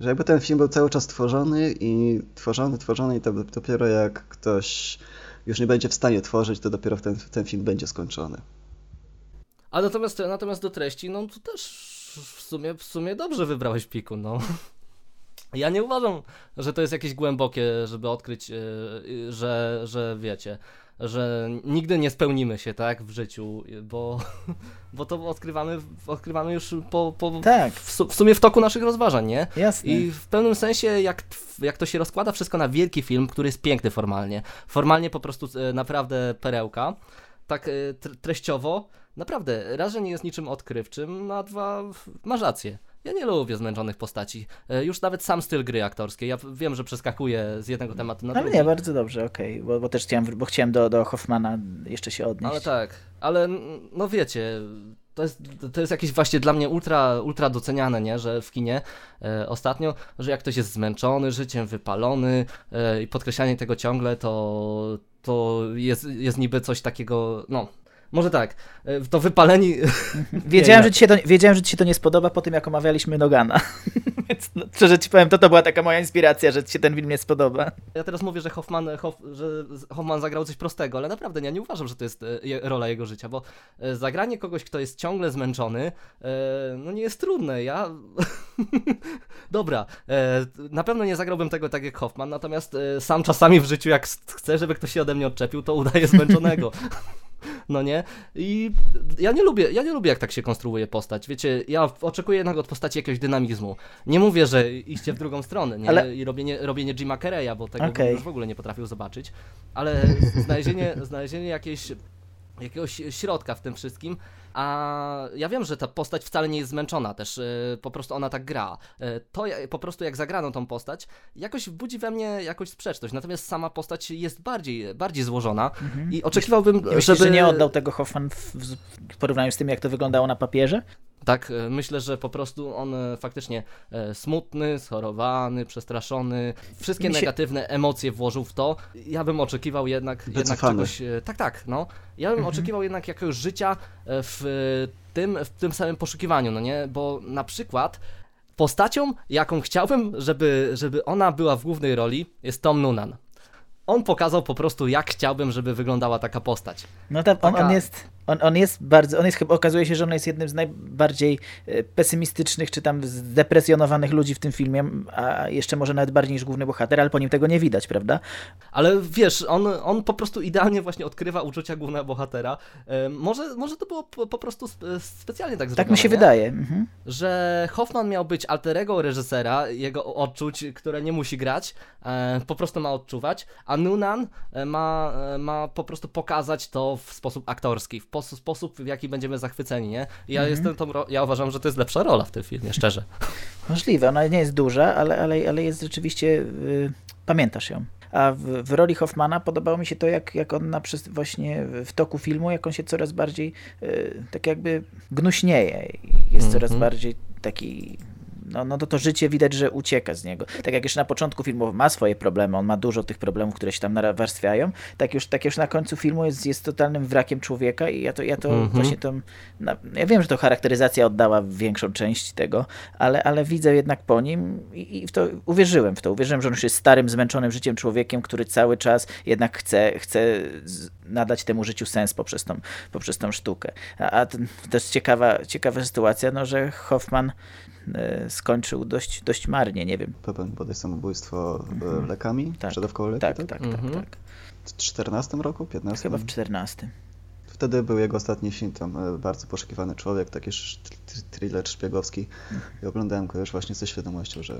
Speaker 3: Że jakby ten film był cały czas tworzony i tworzony, tworzony i to dopiero jak ktoś już nie będzie w stanie tworzyć, to dopiero ten, ten film będzie skończony.
Speaker 1: A natomiast, natomiast do treści, no to też w sumie, w sumie dobrze wybrałeś piku, no. Ja nie uważam, że to jest jakieś głębokie, żeby odkryć, e, że, że wiecie, że nigdy nie spełnimy się, tak, w życiu, bo, *laughs* bo to odkrywamy, odkrywamy już po, po tak. w, w, sumie w toku naszych rozważań, nie?
Speaker 4: Jasne.
Speaker 1: I w pewnym sensie, jak, jak to się rozkłada wszystko na wielki film, który jest piękny formalnie, formalnie po prostu e, naprawdę perełka, tak e, treściowo, naprawdę, raz, że nie jest niczym odkrywczym, a dwa, masz rację. Ja nie lubię zmęczonych postaci. E, już nawet sam styl gry aktorskiej. Ja wiem, że przeskakuję z jednego tematu na
Speaker 4: drugi. Ale nie, bardzo dobrze, okej. Okay. Bo, bo, też chciałem, bo chciałem do, do Hoffmana jeszcze się odnieść.
Speaker 1: Ale tak, ale no wiecie, to jest, to jest jakieś właśnie dla mnie ultra, ultra doceniane, nie? że w kinie e, ostatnio, że jak ktoś jest zmęczony życiem, wypalony e, i podkreślanie tego ciągle, to, to jest, jest niby coś takiego, no może tak, e, to wypaleni... *laughs*
Speaker 4: Wiedziałem, że ci się to, wiedziałem, że ci się to nie spodoba po tym, jak omawialiśmy Nogana. *laughs* Więc no, szczerze ci powiem, to to była taka moja inspiracja, że ci się ten film nie spodoba.
Speaker 1: Ja teraz mówię, że Hoffman, Hoff, że Hoffman zagrał coś prostego, ale naprawdę ja nie uważam, że to jest e, rola jego życia, bo e, zagranie kogoś, kto jest ciągle zmęczony, no nie jest trudne. Ja... *laughs* Dobra, na pewno nie zagrałbym tego tak jak Hoffman, natomiast sam czasami w życiu, jak chcę, żeby ktoś się ode mnie odczepił, to udaje zmęczonego. No nie? I ja nie lubię, ja nie lubię jak tak się konstruuje postać, wiecie, ja oczekuję jednak od postaci jakiegoś dynamizmu. Nie mówię, że iście w drugą stronę, nie?
Speaker 4: Ale-
Speaker 1: I robienie, robienie Jima Carreya, bo tego
Speaker 4: Okej.
Speaker 1: już w ogóle nie potrafił zobaczyć, ale znalezienie, znalezienie jakiejś jakiegoś środka w tym wszystkim, a ja wiem, że ta postać wcale nie jest zmęczona też, y, po prostu ona tak gra. Y, To ja- po prostu jak zagrano tą postać, jakoś budzi we mnie jakąś sprzeczność, natomiast sama postać jest bardziej, bardziej złożona i oczekiwałbym,
Speaker 4: Mhm. Myślisz,
Speaker 1: żeby...
Speaker 4: że nie oddał tego Hoffman w, w porównaniu z tym, jak to wyglądało na papierze?
Speaker 1: Tak, e, myślę, że po prostu on e, faktycznie e, smutny, schorowany, przestraszony, wszystkie
Speaker 4: się-
Speaker 1: negatywne emocje włożył w to. Ja bym oczekiwał jednak, jednak czegoś. Tak, tak, no. Ja bym oczekiwał jednak jakiegoś życia w tym, w tym samym poszukiwaniu, no nie? Bo na przykład postacią, jaką chciałbym, żeby, żeby ona była w głównej roli, jest Tom Noonan. On pokazał po prostu, jak chciałbym, żeby wyglądała taka postać.
Speaker 4: No tak, on,
Speaker 1: Taka-
Speaker 4: on jest, on, on jest bardzo, on jest chyba, okazuje się, że on jest jednym z najbardziej e, pesymistycznych, czy tam zdepresjonowanych ludzi w tym filmie, a jeszcze może nawet bardziej niż główny bohater, ale po nim tego nie widać, prawda?
Speaker 1: Ale wiesz, on, on po prostu idealnie właśnie odkrywa uczucia głównego bohatera. E, może, może to było po, po prostu spe- specjalnie tak zrobione.
Speaker 4: Tak mi się
Speaker 1: nie?
Speaker 4: wydaje. Mhm.
Speaker 1: Że Hoffman miał być alterego reżysera, jego odczuć, które nie musi grać, e, po prostu ma odczuwać, a Nunan e, ma, e, ma po prostu pokazać to w sposób aktorski, w pos- sposób, w jaki będziemy zachwyceni, nie? Ja jestem tą, ja uważam, że to jest lepsza rola w tym filmie, szczerze. *laughs*
Speaker 4: Możliwe, ona nie jest duża, ale, ale, ale jest rzeczywiście, y, pamiętasz ją. A w, w roli Hoffmana podobało mi się to, jak, jak on na przez, właśnie w toku filmu, jak on się coraz bardziej y, tak jakby gnuśnieje. i Jest coraz
Speaker 1: Mhm.
Speaker 4: bardziej taki. No, no to to życie widać, że ucieka z niego. Tak jak już na początku filmu ma swoje problemy, on ma dużo tych problemów, które się tam nawarstwiają, tak już, tak już na końcu filmu jest, jest totalnym wrakiem człowieka i ja to, ja to
Speaker 1: Mhm.
Speaker 4: właśnie tą, na, ja wiem, że to charakteryzacja oddała większą część tego, ale, ale widzę jednak po nim i, i w to uwierzyłem w to. Uwierzyłem, że on już jest starym, zmęczonym życiem człowiekiem, który cały czas jednak chce, chce nadać temu życiu sens poprzez tą, poprzez tą sztukę. A, a to jest ciekawa, ciekawa sytuacja, no, że Hoffman skończył dość, dość marnie, nie wiem.
Speaker 3: Popełnił bodaj samobójstwo e, lekami,
Speaker 4: Tak.
Speaker 3: przedawkowo leki,
Speaker 4: Tak,
Speaker 3: tak?
Speaker 4: tak,
Speaker 1: Mhm.
Speaker 4: tak, tak.
Speaker 3: W 14 roku, 15?
Speaker 4: Chyba w 14.
Speaker 3: Wtedy był jego ostatni film, tam e, bardzo poszukiwany człowiek, taki thriller szpiegowski. I oglądałem go już właśnie ze świadomością, że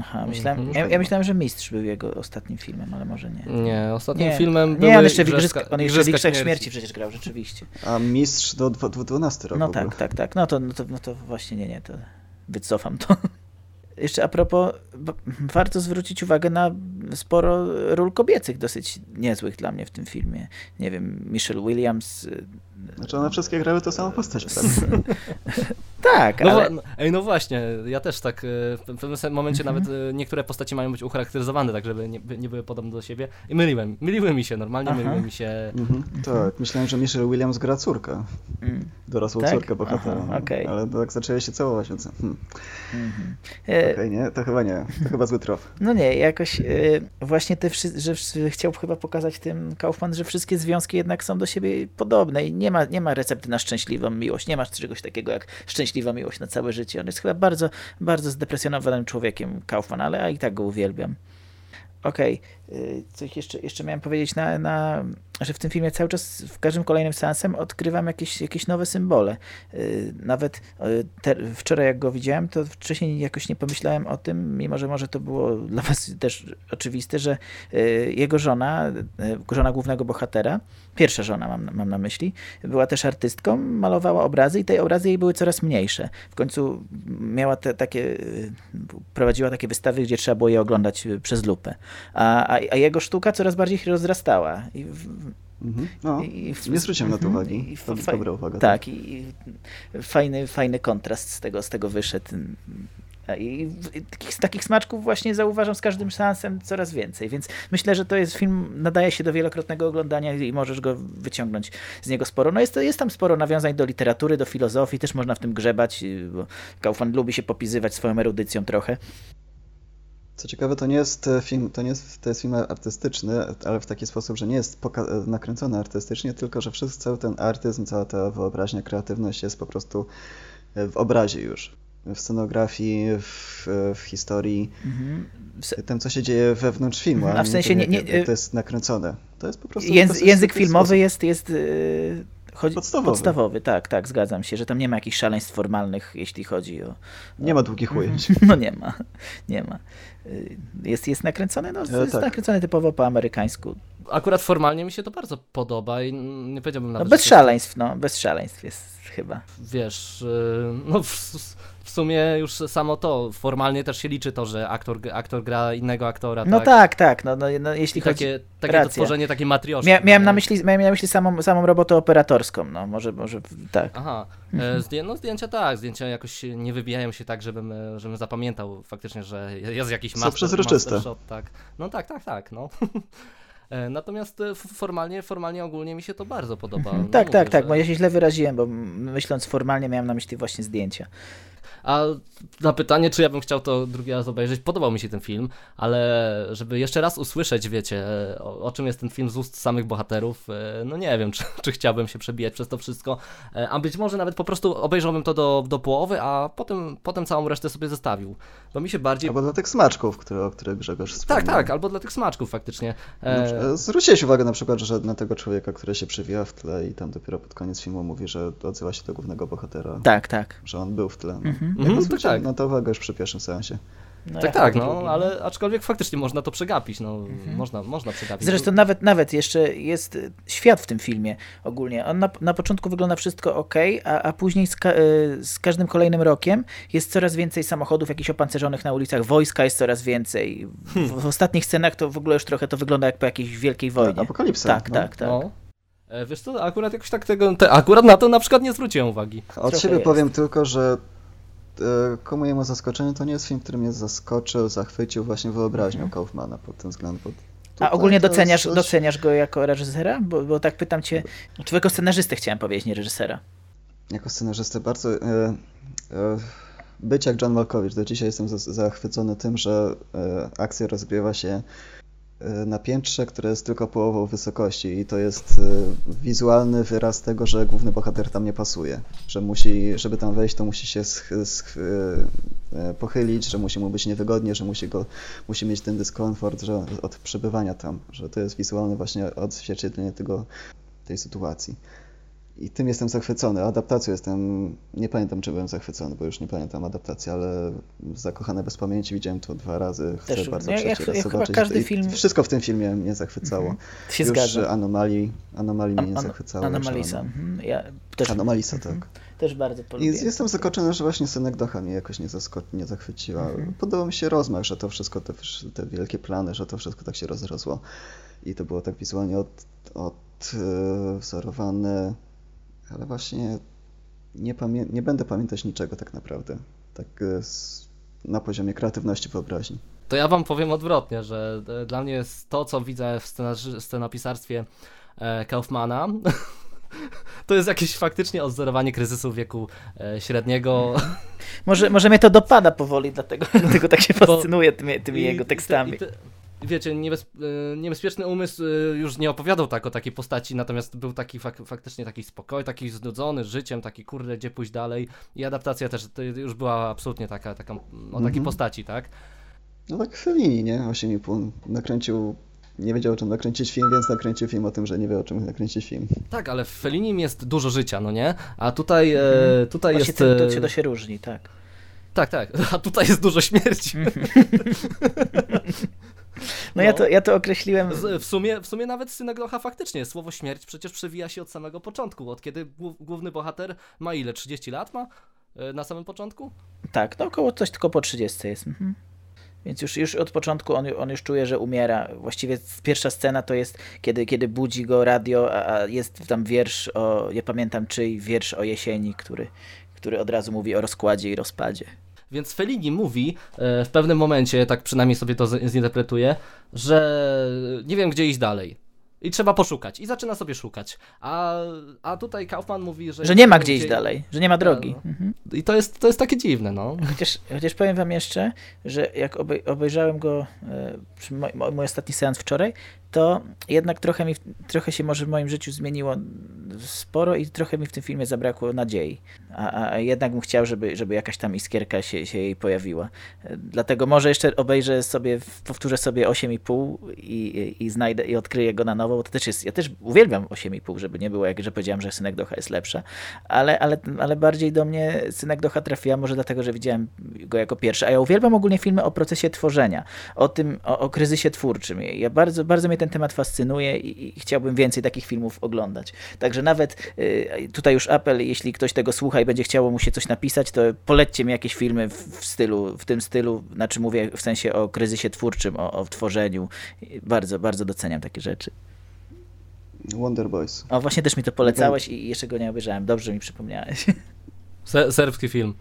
Speaker 4: Aha, myślałem,
Speaker 1: Mhm.
Speaker 4: ja, ja myślałem, że Mistrz był jego ostatnim filmem, ale może nie.
Speaker 1: Nie, ostatnim
Speaker 4: Nie,
Speaker 1: filmem
Speaker 4: nie,
Speaker 1: były
Speaker 4: on jeszcze w
Speaker 1: Igrzyska-
Speaker 4: on jeszcze w
Speaker 1: Igrzyska
Speaker 4: Igrzyskach
Speaker 1: Śmierci.
Speaker 4: śmierci przecież grał, rzeczywiście.
Speaker 3: A mistrz do dwa- dwu- 12 roku
Speaker 4: No
Speaker 3: był.
Speaker 4: tak, tak, tak. No to, no to, no to właśnie nie, nie, to wycofam to. *laughs* Jeszcze a propos, warto zwrócić uwagę na sporo ról kobiecych, dosyć niezłych dla mnie w tym filmie. Nie wiem, Michelle Williams. y,
Speaker 3: Znaczy one wszystkie grały tę samą postać. prawda? *laughs*
Speaker 4: tak,
Speaker 1: No,
Speaker 4: ale
Speaker 1: no, ej, no właśnie, ja też tak e, w pe- w pewnym momencie
Speaker 4: Mhm.
Speaker 1: nawet e, niektóre postaci mają być ucharakteryzowane tak, żeby nie, nie były podobne do siebie i myliłem, myliły mi się, normalnie
Speaker 4: Aha.
Speaker 1: myliły mi się
Speaker 3: Mhm, tak, myślałem, że Michelle Williams gra córkę.
Speaker 4: Mm,
Speaker 3: Dorosłą
Speaker 4: Tak?
Speaker 3: córkę bohatera.
Speaker 4: Aha, okej.
Speaker 3: Ale tak zaczęły się całować, więc hmm,
Speaker 4: mhm. E,
Speaker 3: okej, nie, to chyba nie. To chyba zły trop.
Speaker 4: No nie, jakoś y, właśnie te że chciał chyba pokazać tym Kaufman, że wszystkie związki jednak są do siebie podobne i nie ma, nie ma recepty na szczęśliwą miłość, nie ma czegoś takiego jak szczęśliwa miłość na całe życie. On jest chyba bardzo, bardzo zdepresjonowanym człowiekiem Kaufman, ale ja i tak go uwielbiam. Okej, y, coś jeszcze, jeszcze miałem powiedzieć, na, na, że w tym filmie cały czas, w każdym kolejnym seansem odkrywam jakieś, jakieś nowe symbole. Y, Nawet y, te, wczoraj jak go widziałem, to wcześniej jakoś nie pomyślałem o tym, mimo że może to było dla was też oczywiste, że y, jego żona, y, żona głównego bohatera, pierwsza żona mam, mam na myśli, była też artystką, malowała obrazy i te obrazy jej były coraz mniejsze. W końcu miała te takie, y, prowadziła takie wystawy, gdzie trzeba było je oglądać y, przez lupę. A, a, a jego sztuka coraz bardziej się rozrastała. W,
Speaker 3: Mhm. No,
Speaker 4: i w-
Speaker 3: nie zwróciłem na to
Speaker 4: mhm.
Speaker 3: uwagi.
Speaker 4: I
Speaker 3: To
Speaker 4: faj-
Speaker 3: dobra uwaga.
Speaker 4: Tak, i i fajny, fajny kontrast z tego, z tego wyszedł. I takich, takich smaczków właśnie zauważam z każdym seansem coraz więcej, więc myślę, że to jest film, nadaje się do wielokrotnego oglądania i możesz go wyciągnąć z niego sporo. No jest, jest tam sporo nawiązań do literatury, do filozofii, też można w tym grzebać, bo Kaufman lubi się popisywać swoją erudycją trochę.
Speaker 3: Co ciekawe, to nie jest e, film, to nie jest, to jest film artystyczny, ale w taki sposób, że nie jest e, nakręcony artystycznie, tylko że wszystko, cały ten artyzm, cała ta wyobraźnia, kreatywność jest po prostu e, w obrazie już. w scenografii, w, w historii,
Speaker 4: Mhm. W
Speaker 3: tym, co się dzieje wewnątrz filmu,
Speaker 4: Mhm, a w
Speaker 3: nie
Speaker 4: sensie nie- nie-
Speaker 3: jak to jest nakręcone. To jest po prostu...
Speaker 4: Język
Speaker 3: zwykły
Speaker 4: filmowy
Speaker 3: sposób.
Speaker 4: jest, jest chodzi,
Speaker 3: Podstawowy.
Speaker 4: podstawowy. Tak, tak, zgadzam się, że tam nie ma jakichś szaleństw formalnych, jeśli chodzi o...
Speaker 3: Nie ma długich ujęć. *laughs*
Speaker 4: No nie ma, nie ma. Yy, Jest, jest nakręcony, no
Speaker 3: E,
Speaker 4: jest
Speaker 3: tak.
Speaker 4: nakręcony typowo po amerykańsku.
Speaker 1: Akurat formalnie mi się to bardzo podoba i nie powiedziałbym
Speaker 4: No
Speaker 1: nawet,
Speaker 4: bez
Speaker 1: to jest-
Speaker 4: szaleństw, no, bez szaleństw jest chyba.
Speaker 1: Wiesz, y, no w, w sumie już samo to, formalnie też się liczy to, że aktor, aktor gra innego aktora,
Speaker 4: No
Speaker 1: tak?
Speaker 4: tak, tak, no, no, no jeśli
Speaker 1: I
Speaker 4: chodzi...
Speaker 1: takie, takie
Speaker 4: racja.
Speaker 1: tworzenie takiej matrioszki.
Speaker 4: Mia, miałem,
Speaker 1: nie?
Speaker 4: na myśli, miałem na myśli samą, samą robotę operatorską, no może, może tak.
Speaker 1: Aha,
Speaker 4: Mhm.
Speaker 1: e, zdję, no zdjęcia tak, zdjęcia jakoś nie wybijają się tak, żebym, e, żebym zapamiętał faktycznie, że jest jakiś
Speaker 3: Są
Speaker 1: master,
Speaker 3: przezroczyste.
Speaker 1: master shot, tak. No tak, tak, tak, no. *laughs* E, Natomiast formalnie, formalnie ogólnie mi się to bardzo podoba.
Speaker 4: Mhm,
Speaker 1: No
Speaker 4: tak,
Speaker 1: mówię,
Speaker 4: tak, tak,
Speaker 1: że-
Speaker 4: bo ja się źle wyraziłem, bo myśląc formalnie miałem na myśli właśnie zdjęcia.
Speaker 1: A na pytanie, czy ja bym chciał to drugi raz obejrzeć, podobał mi się ten film, ale żeby jeszcze raz usłyszeć, wiecie, o, o czym jest ten film z ust samych bohaterów, e, no nie wiem, *laughs* czy, czy chciałbym się przebijać przez to wszystko, E, a być może nawet po prostu obejrzałbym to do, do połowy, a potem, potem całą resztę sobie zestawił, bo mi się bardziej...
Speaker 3: Albo dla tych smaczków, które, o których Grzegorz
Speaker 1: Tak,
Speaker 3: wspomniał.
Speaker 1: tak, albo dla tych smaczków faktycznie. E,
Speaker 3: E... Zwróciłeś uwagę na przykład, że na tego człowieka, który się przewija w tle i tam dopiero pod koniec filmu mówi, że odzywa się do głównego bohatera,
Speaker 4: Tak, tak.
Speaker 3: że on był w tle. No.
Speaker 4: Mhm.
Speaker 1: Mhm,
Speaker 3: zwróciłem
Speaker 1: tak.
Speaker 3: na to uwagę już przy pierwszym seansie.
Speaker 4: No,
Speaker 1: tak, tak, no,
Speaker 4: drugi,
Speaker 1: ale aczkolwiek faktycznie można to przegapić, no, można, można przegapić.
Speaker 4: Zresztą nawet, nawet jeszcze jest świat w tym filmie ogólnie. On na, na początku wygląda wszystko ok, a, a później z, ka, y, z każdym kolejnym rokiem jest coraz więcej samochodów jakichś opancerzonych na ulicach, wojska jest coraz więcej. W, w ostatnich scenach to w ogóle już trochę to wygląda jak po jakiejś wielkiej wojnie.
Speaker 3: Apokalipsa.
Speaker 4: Tak,
Speaker 3: no.
Speaker 4: tak, tak.
Speaker 1: No. E, Wiesz co, akurat jakoś tak tego, te, akurat na to na przykład nie zwróciłem uwagi.
Speaker 3: Od
Speaker 4: Trochę
Speaker 3: siebie
Speaker 4: jest.
Speaker 3: powiem tylko, że ku mojemu zaskoczeniu to nie jest film, który mnie zaskoczył, zachwycił właśnie wyobraźnią Kaufmana pod tym względem.
Speaker 4: A ogólnie doceniasz,
Speaker 3: coś-
Speaker 4: doceniasz go jako reżysera? Bo, bo tak pytam cię, czy jako scenarzystę chciałem powiedzieć, nie reżysera.
Speaker 3: Jako scenarzystę bardzo... E, e, być jak John Malkovich. Do dzisiaj jestem za- zachwycony tym, że e, akcja rozgrywa się e, na piętrze, które jest tylko połową wysokości i to jest e, wizualny wyraz tego, że główny bohater tam nie pasuje, że musi, żeby tam wejść, to musi się e, e, pochylić, że musi mu być niewygodnie, że musi, go, musi mieć ten dyskomfort że od przebywania tam, że to jest wizualne właśnie odzwierciedlenie tego, tej sytuacji. I tym jestem zachwycony. Adaptacją jestem. Nie pamiętam, czy byłem zachwycony, bo już nie pamiętam adaptacji, ale Zakochane bez pamięci widziałem to dwa razy. Chcę
Speaker 4: Też,
Speaker 3: bardzo
Speaker 4: ja-
Speaker 3: raz
Speaker 4: jak chyba
Speaker 3: zobaczyć.
Speaker 4: każdy
Speaker 3: I
Speaker 4: film-
Speaker 3: Wszystko w tym filmie mnie zachwycało.
Speaker 4: Się
Speaker 3: już
Speaker 4: zgadza.
Speaker 3: Anomalii, anomalii mnie nie
Speaker 4: An-
Speaker 3: zachwycało.
Speaker 4: Anomalisa. Mhm. Ja też,
Speaker 3: Anomalisa, tak.
Speaker 4: też bardzo
Speaker 3: I
Speaker 4: polubię.
Speaker 3: jestem zaskoczony, że właśnie Synek Docha mnie jakoś nie, zasko- nie zachwyciła.
Speaker 4: Mhm.
Speaker 3: Podobał mi się rozmach, że to wszystko, te, te wielkie plany, że to wszystko tak się rozrosło. I to było tak wizualnie od, odwzorowane, ale właśnie nie, pamię- nie będę pamiętać niczego tak naprawdę. Tak e, z, na poziomie kreatywności wyobraźni.
Speaker 1: To ja wam powiem odwrotnie, że e, dla mnie jest to, co widzę w scenopisarstwie e, Kaufmana, *laughs* to jest jakieś faktycznie odzorowanie kryzysu wieku średniego.
Speaker 4: Może, może mnie to dopada powoli, dlatego, *laughs* dlatego tak się fascynuję tymi, tymi jego
Speaker 1: i te-
Speaker 4: tekstami.
Speaker 1: i te- Wiecie, niebez, e, niebezpieczny umysł e, już nie opowiadał tak o takiej postaci, natomiast był taki fak, faktycznie taki spokojny, taki znudzony życiem, taki kurde, gdzie pójść dalej. I adaptacja też to już była absolutnie taka, taka o takiej
Speaker 3: Mhm.
Speaker 1: postaci, tak?
Speaker 3: No tak Fellini, nie? 8,5. Nakręcił, nie wiedział o czym nakręcić film, więc nakręcił film o tym, że nie wie o czym nakręcić film.
Speaker 1: Tak, ale w Fellinim jest dużo życia, no nie? A tutaj, e, tutaj
Speaker 4: Właśnie
Speaker 1: jest...
Speaker 4: to, to, się, to się różni, tak.
Speaker 1: Tak, tak. *laughs* A tutaj jest dużo śmierci. *laughs*
Speaker 4: No, ja, to, ja to określiłem.
Speaker 1: W, sumie, w sumie nawet Synagocha faktycznie słowo śmierć przecież przewija się od samego początku. Od kiedy głów- główny bohater ma ile? 30 lat ma? E, Na samym początku?
Speaker 4: Tak, no około coś tylko po 30 jest. Mhm. Więc już, już od początku on, on już czuje, że umiera. Właściwie pierwsza scena to jest, kiedy, kiedy budzi go radio, a, a jest tam wiersz o, nie pamiętam czyj, wiersz o jesieni, który, który od razu mówi o rozkładzie i rozpadzie.
Speaker 1: Więc Fellini mówi e, w pewnym momencie, tak przynajmniej sobie to zinterpretuję, że nie wiem gdzie iść dalej. I trzeba poszukać. I zaczyna sobie szukać. A, a tutaj Kaufman mówi, że...
Speaker 4: Że nie ma gdzie iść dalej, że nie ma drogi.
Speaker 1: No.
Speaker 4: Mhm.
Speaker 1: I to jest, to jest takie dziwne, no.
Speaker 4: Chociaż, chociaż powiem wam jeszcze, że jak obej obejrzałem go, e, moj, mój ostatni seans wczoraj, to jednak trochę, mi, trochę się może w moim życiu zmieniło sporo i trochę mi w tym filmie zabrakło nadziei. A, a jednak bym chciał, żeby, żeby jakaś tam iskierka się, się jej pojawiła. Dlatego może jeszcze obejrzę sobie, powtórzę sobie 8,5 i, i, i znajdę i odkryję go na nowo, bo to też jest, ja też uwielbiam 8,5, żeby nie było jak, że powiedziałem, że Synek Docha jest lepsza, ale, ale, ale bardziej do mnie Synek Docha trafiła może dlatego, że widziałem go jako pierwszy, a ja uwielbiam ogólnie filmy o procesie tworzenia, o tym, o, o kryzysie twórczym. Ja bardzo, bardzo mnie ten temat fascynuje i, i chciałbym więcej takich filmów oglądać. Także nawet y, tutaj już apel, jeśli ktoś tego słucha i będzie chciało mu się coś napisać, to polećcie mi jakieś filmy w, w stylu, w tym stylu, znaczy mówię w sensie o kryzysie twórczym, o, o tworzeniu. Bardzo, bardzo doceniam takie rzeczy.
Speaker 3: Wonder Boys.
Speaker 4: O, właśnie też mi to polecałeś i jeszcze go nie obejrzałem. Dobrze mi przypomniałeś.
Speaker 1: Se serbski film.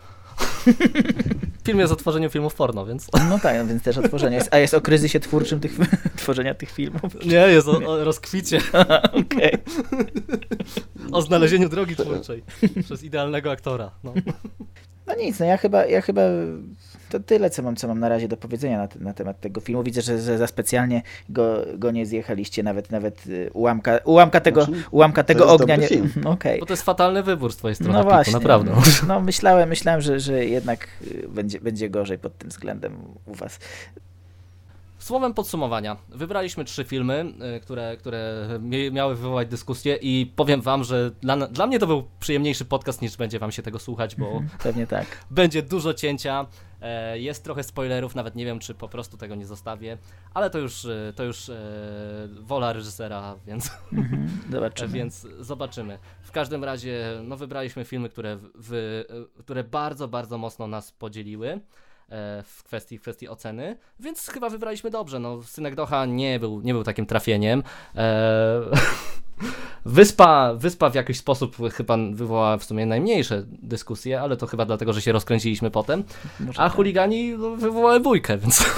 Speaker 1: Film jest o tworzeniu filmów porno, więc...
Speaker 4: No tak, no więc też o tworzeniu. A jest o kryzysie twórczym tych, *laughs* tworzenia tych filmów.
Speaker 1: Nie, jest o, o rozkwicie, *laughs*
Speaker 4: Okej.
Speaker 1: o znalezieniu drogi twórczej przez idealnego aktora. No.
Speaker 4: No nic, no ja chyba, ja chyba to tyle, co mam, co mam na razie do powiedzenia na, na temat tego filmu. Widzę, że, że za specjalnie go, go nie zjechaliście, nawet nawet y, ułamka, ułamka tego,
Speaker 3: Znaczy,
Speaker 4: ułamka tego ognia nie... No, *laughs* Okej.
Speaker 1: Bo to jest fatalny wybór z twojej strony,
Speaker 4: No
Speaker 1: Piku,
Speaker 4: właśnie.
Speaker 1: naprawdę.
Speaker 4: No myślałem, myślałem, że, że jednak y, będzie, będzie gorzej pod tym względem u was.
Speaker 1: Słowem podsumowania, wybraliśmy trzy filmy, y, które, które miały wywołać dyskusję i powiem wam, że dla, dla mnie to był przyjemniejszy podcast niż będzie wam się tego słuchać, bo
Speaker 4: Pewnie tak. *laughs*
Speaker 1: będzie dużo cięcia, e, jest trochę spoilerów, nawet nie wiem czy po prostu tego nie zostawię, ale to już, e, to już e, wola reżysera, więc,
Speaker 4: Mhm. *laughs* Zobaczymy.
Speaker 1: więc zobaczymy. W każdym razie no, wybraliśmy filmy, które, w, które bardzo, bardzo mocno nas podzieliły e, w kwestii, w kwestii oceny, więc chyba wybraliśmy dobrze. No, Synek Docha nie był, nie był takim trafieniem. E, *laughs* Wyspa, wyspa w jakiś sposób chyba wywołała w sumie najmniejsze dyskusje, ale to chyba dlatego, że się rozkręciliśmy potem.
Speaker 4: Może
Speaker 1: A
Speaker 4: tak.
Speaker 1: chuligani no, wywołały bójkę, więc, *laughs*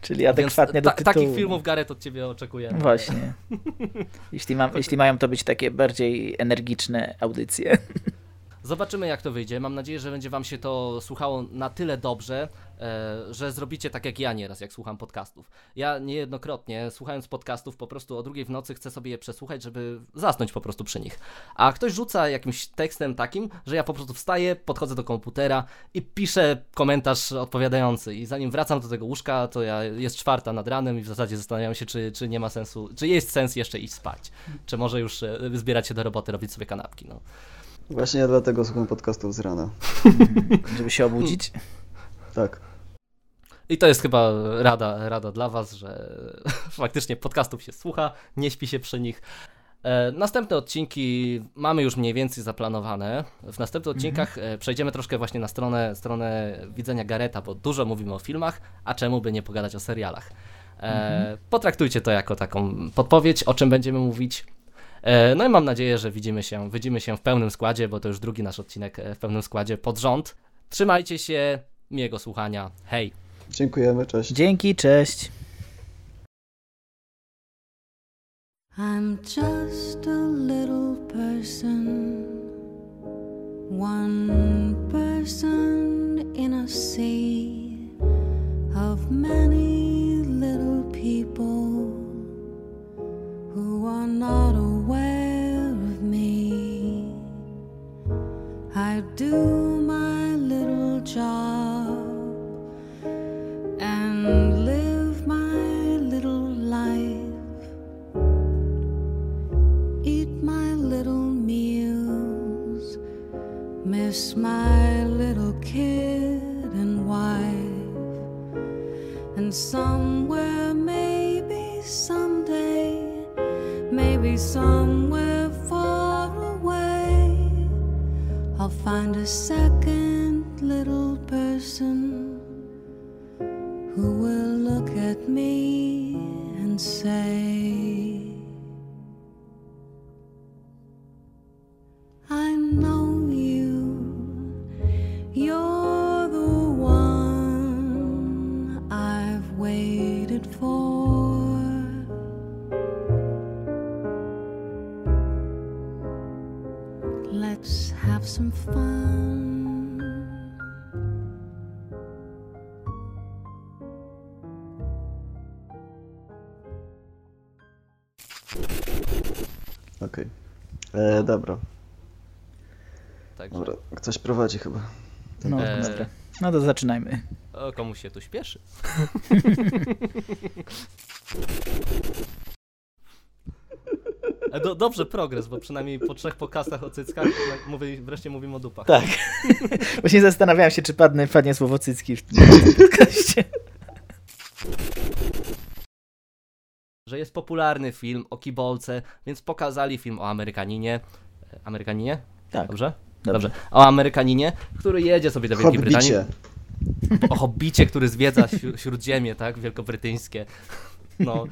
Speaker 4: Czyli adekwatnie do
Speaker 1: ta,
Speaker 4: tytułu.
Speaker 1: takich filmów Gareth od ciebie oczekujemy.
Speaker 4: Właśnie. Jeśli, mam, jeśli mają to być takie bardziej energiczne audycje.
Speaker 1: Zobaczymy jak to wyjdzie. Mam nadzieję, że będzie wam się to słuchało na tyle dobrze, e, że zrobicie tak jak ja nieraz, jak słucham podcastów. Ja niejednokrotnie, słuchając podcastów, po prostu o drugiej w nocy chcę sobie je przesłuchać, żeby zasnąć po prostu przy nich. A ktoś rzuca jakimś tekstem takim, że ja po prostu wstaję, podchodzę do komputera i piszę komentarz odpowiadający. I zanim wracam do tego łóżka, to ja jest czwarta nad ranem i w zasadzie zastanawiam się, czy, czy nie ma sensu, czy jest sens jeszcze iść spać. Czy może już e, zbierać się do roboty, robić sobie kanapki. No.
Speaker 3: Właśnie ja dlatego słucham podcastów z rana. *laughs*
Speaker 4: Żeby się obudzić.
Speaker 3: Tak.
Speaker 1: I to jest chyba rada, rada dla Was, że *laughs* faktycznie podcastów się słucha, nie śpi się przy nich. E, następne odcinki mamy już mniej więcej zaplanowane. W następnych odcinkach e, przejdziemy troszkę właśnie na stronę, stronę widzenia Gareta, bo dużo mówimy o filmach, a czemu by nie pogadać o serialach. E, Potraktujcie to jako taką podpowiedź, o czym będziemy mówić. E, no i mam nadzieję, że widzimy się, widzimy się w pełnym składzie, bo to już drugi nasz odcinek e, w pełnym składzie pod rząd. Trzymajcie się, miłego słuchania. Hej!
Speaker 3: Dziękujemy, cześć.
Speaker 4: Dzięki, cześć.
Speaker 5: I'm just a little person, one person in a sea
Speaker 3: Prowadzi chyba.
Speaker 4: No,
Speaker 1: Eee.
Speaker 4: dobra. No to zaczynajmy.
Speaker 1: o, komuś się tu śpieszy. E, Do, dobrze progres, bo przynajmniej po trzech pokazach o cyckach mówi, wreszcie mówimy o dupach.
Speaker 4: Tak. *laughs* Właśnie zastanawiałem się, czy padnie, padnie słowo cycki w tym podcaście.
Speaker 1: Że jest popularny film o kibolce, więc pokazali film o Amerykaninie. E, Amerykaninie?
Speaker 4: Tak.
Speaker 1: Dobrze?
Speaker 4: Dobrze.
Speaker 1: O Amerykaninie, który jedzie sobie do Wielkiej Brytanii.
Speaker 3: Hobbicie.
Speaker 1: O hobbicie, który zwiedza śró- śródziemie, tak? Wielkobrytyjskie. No.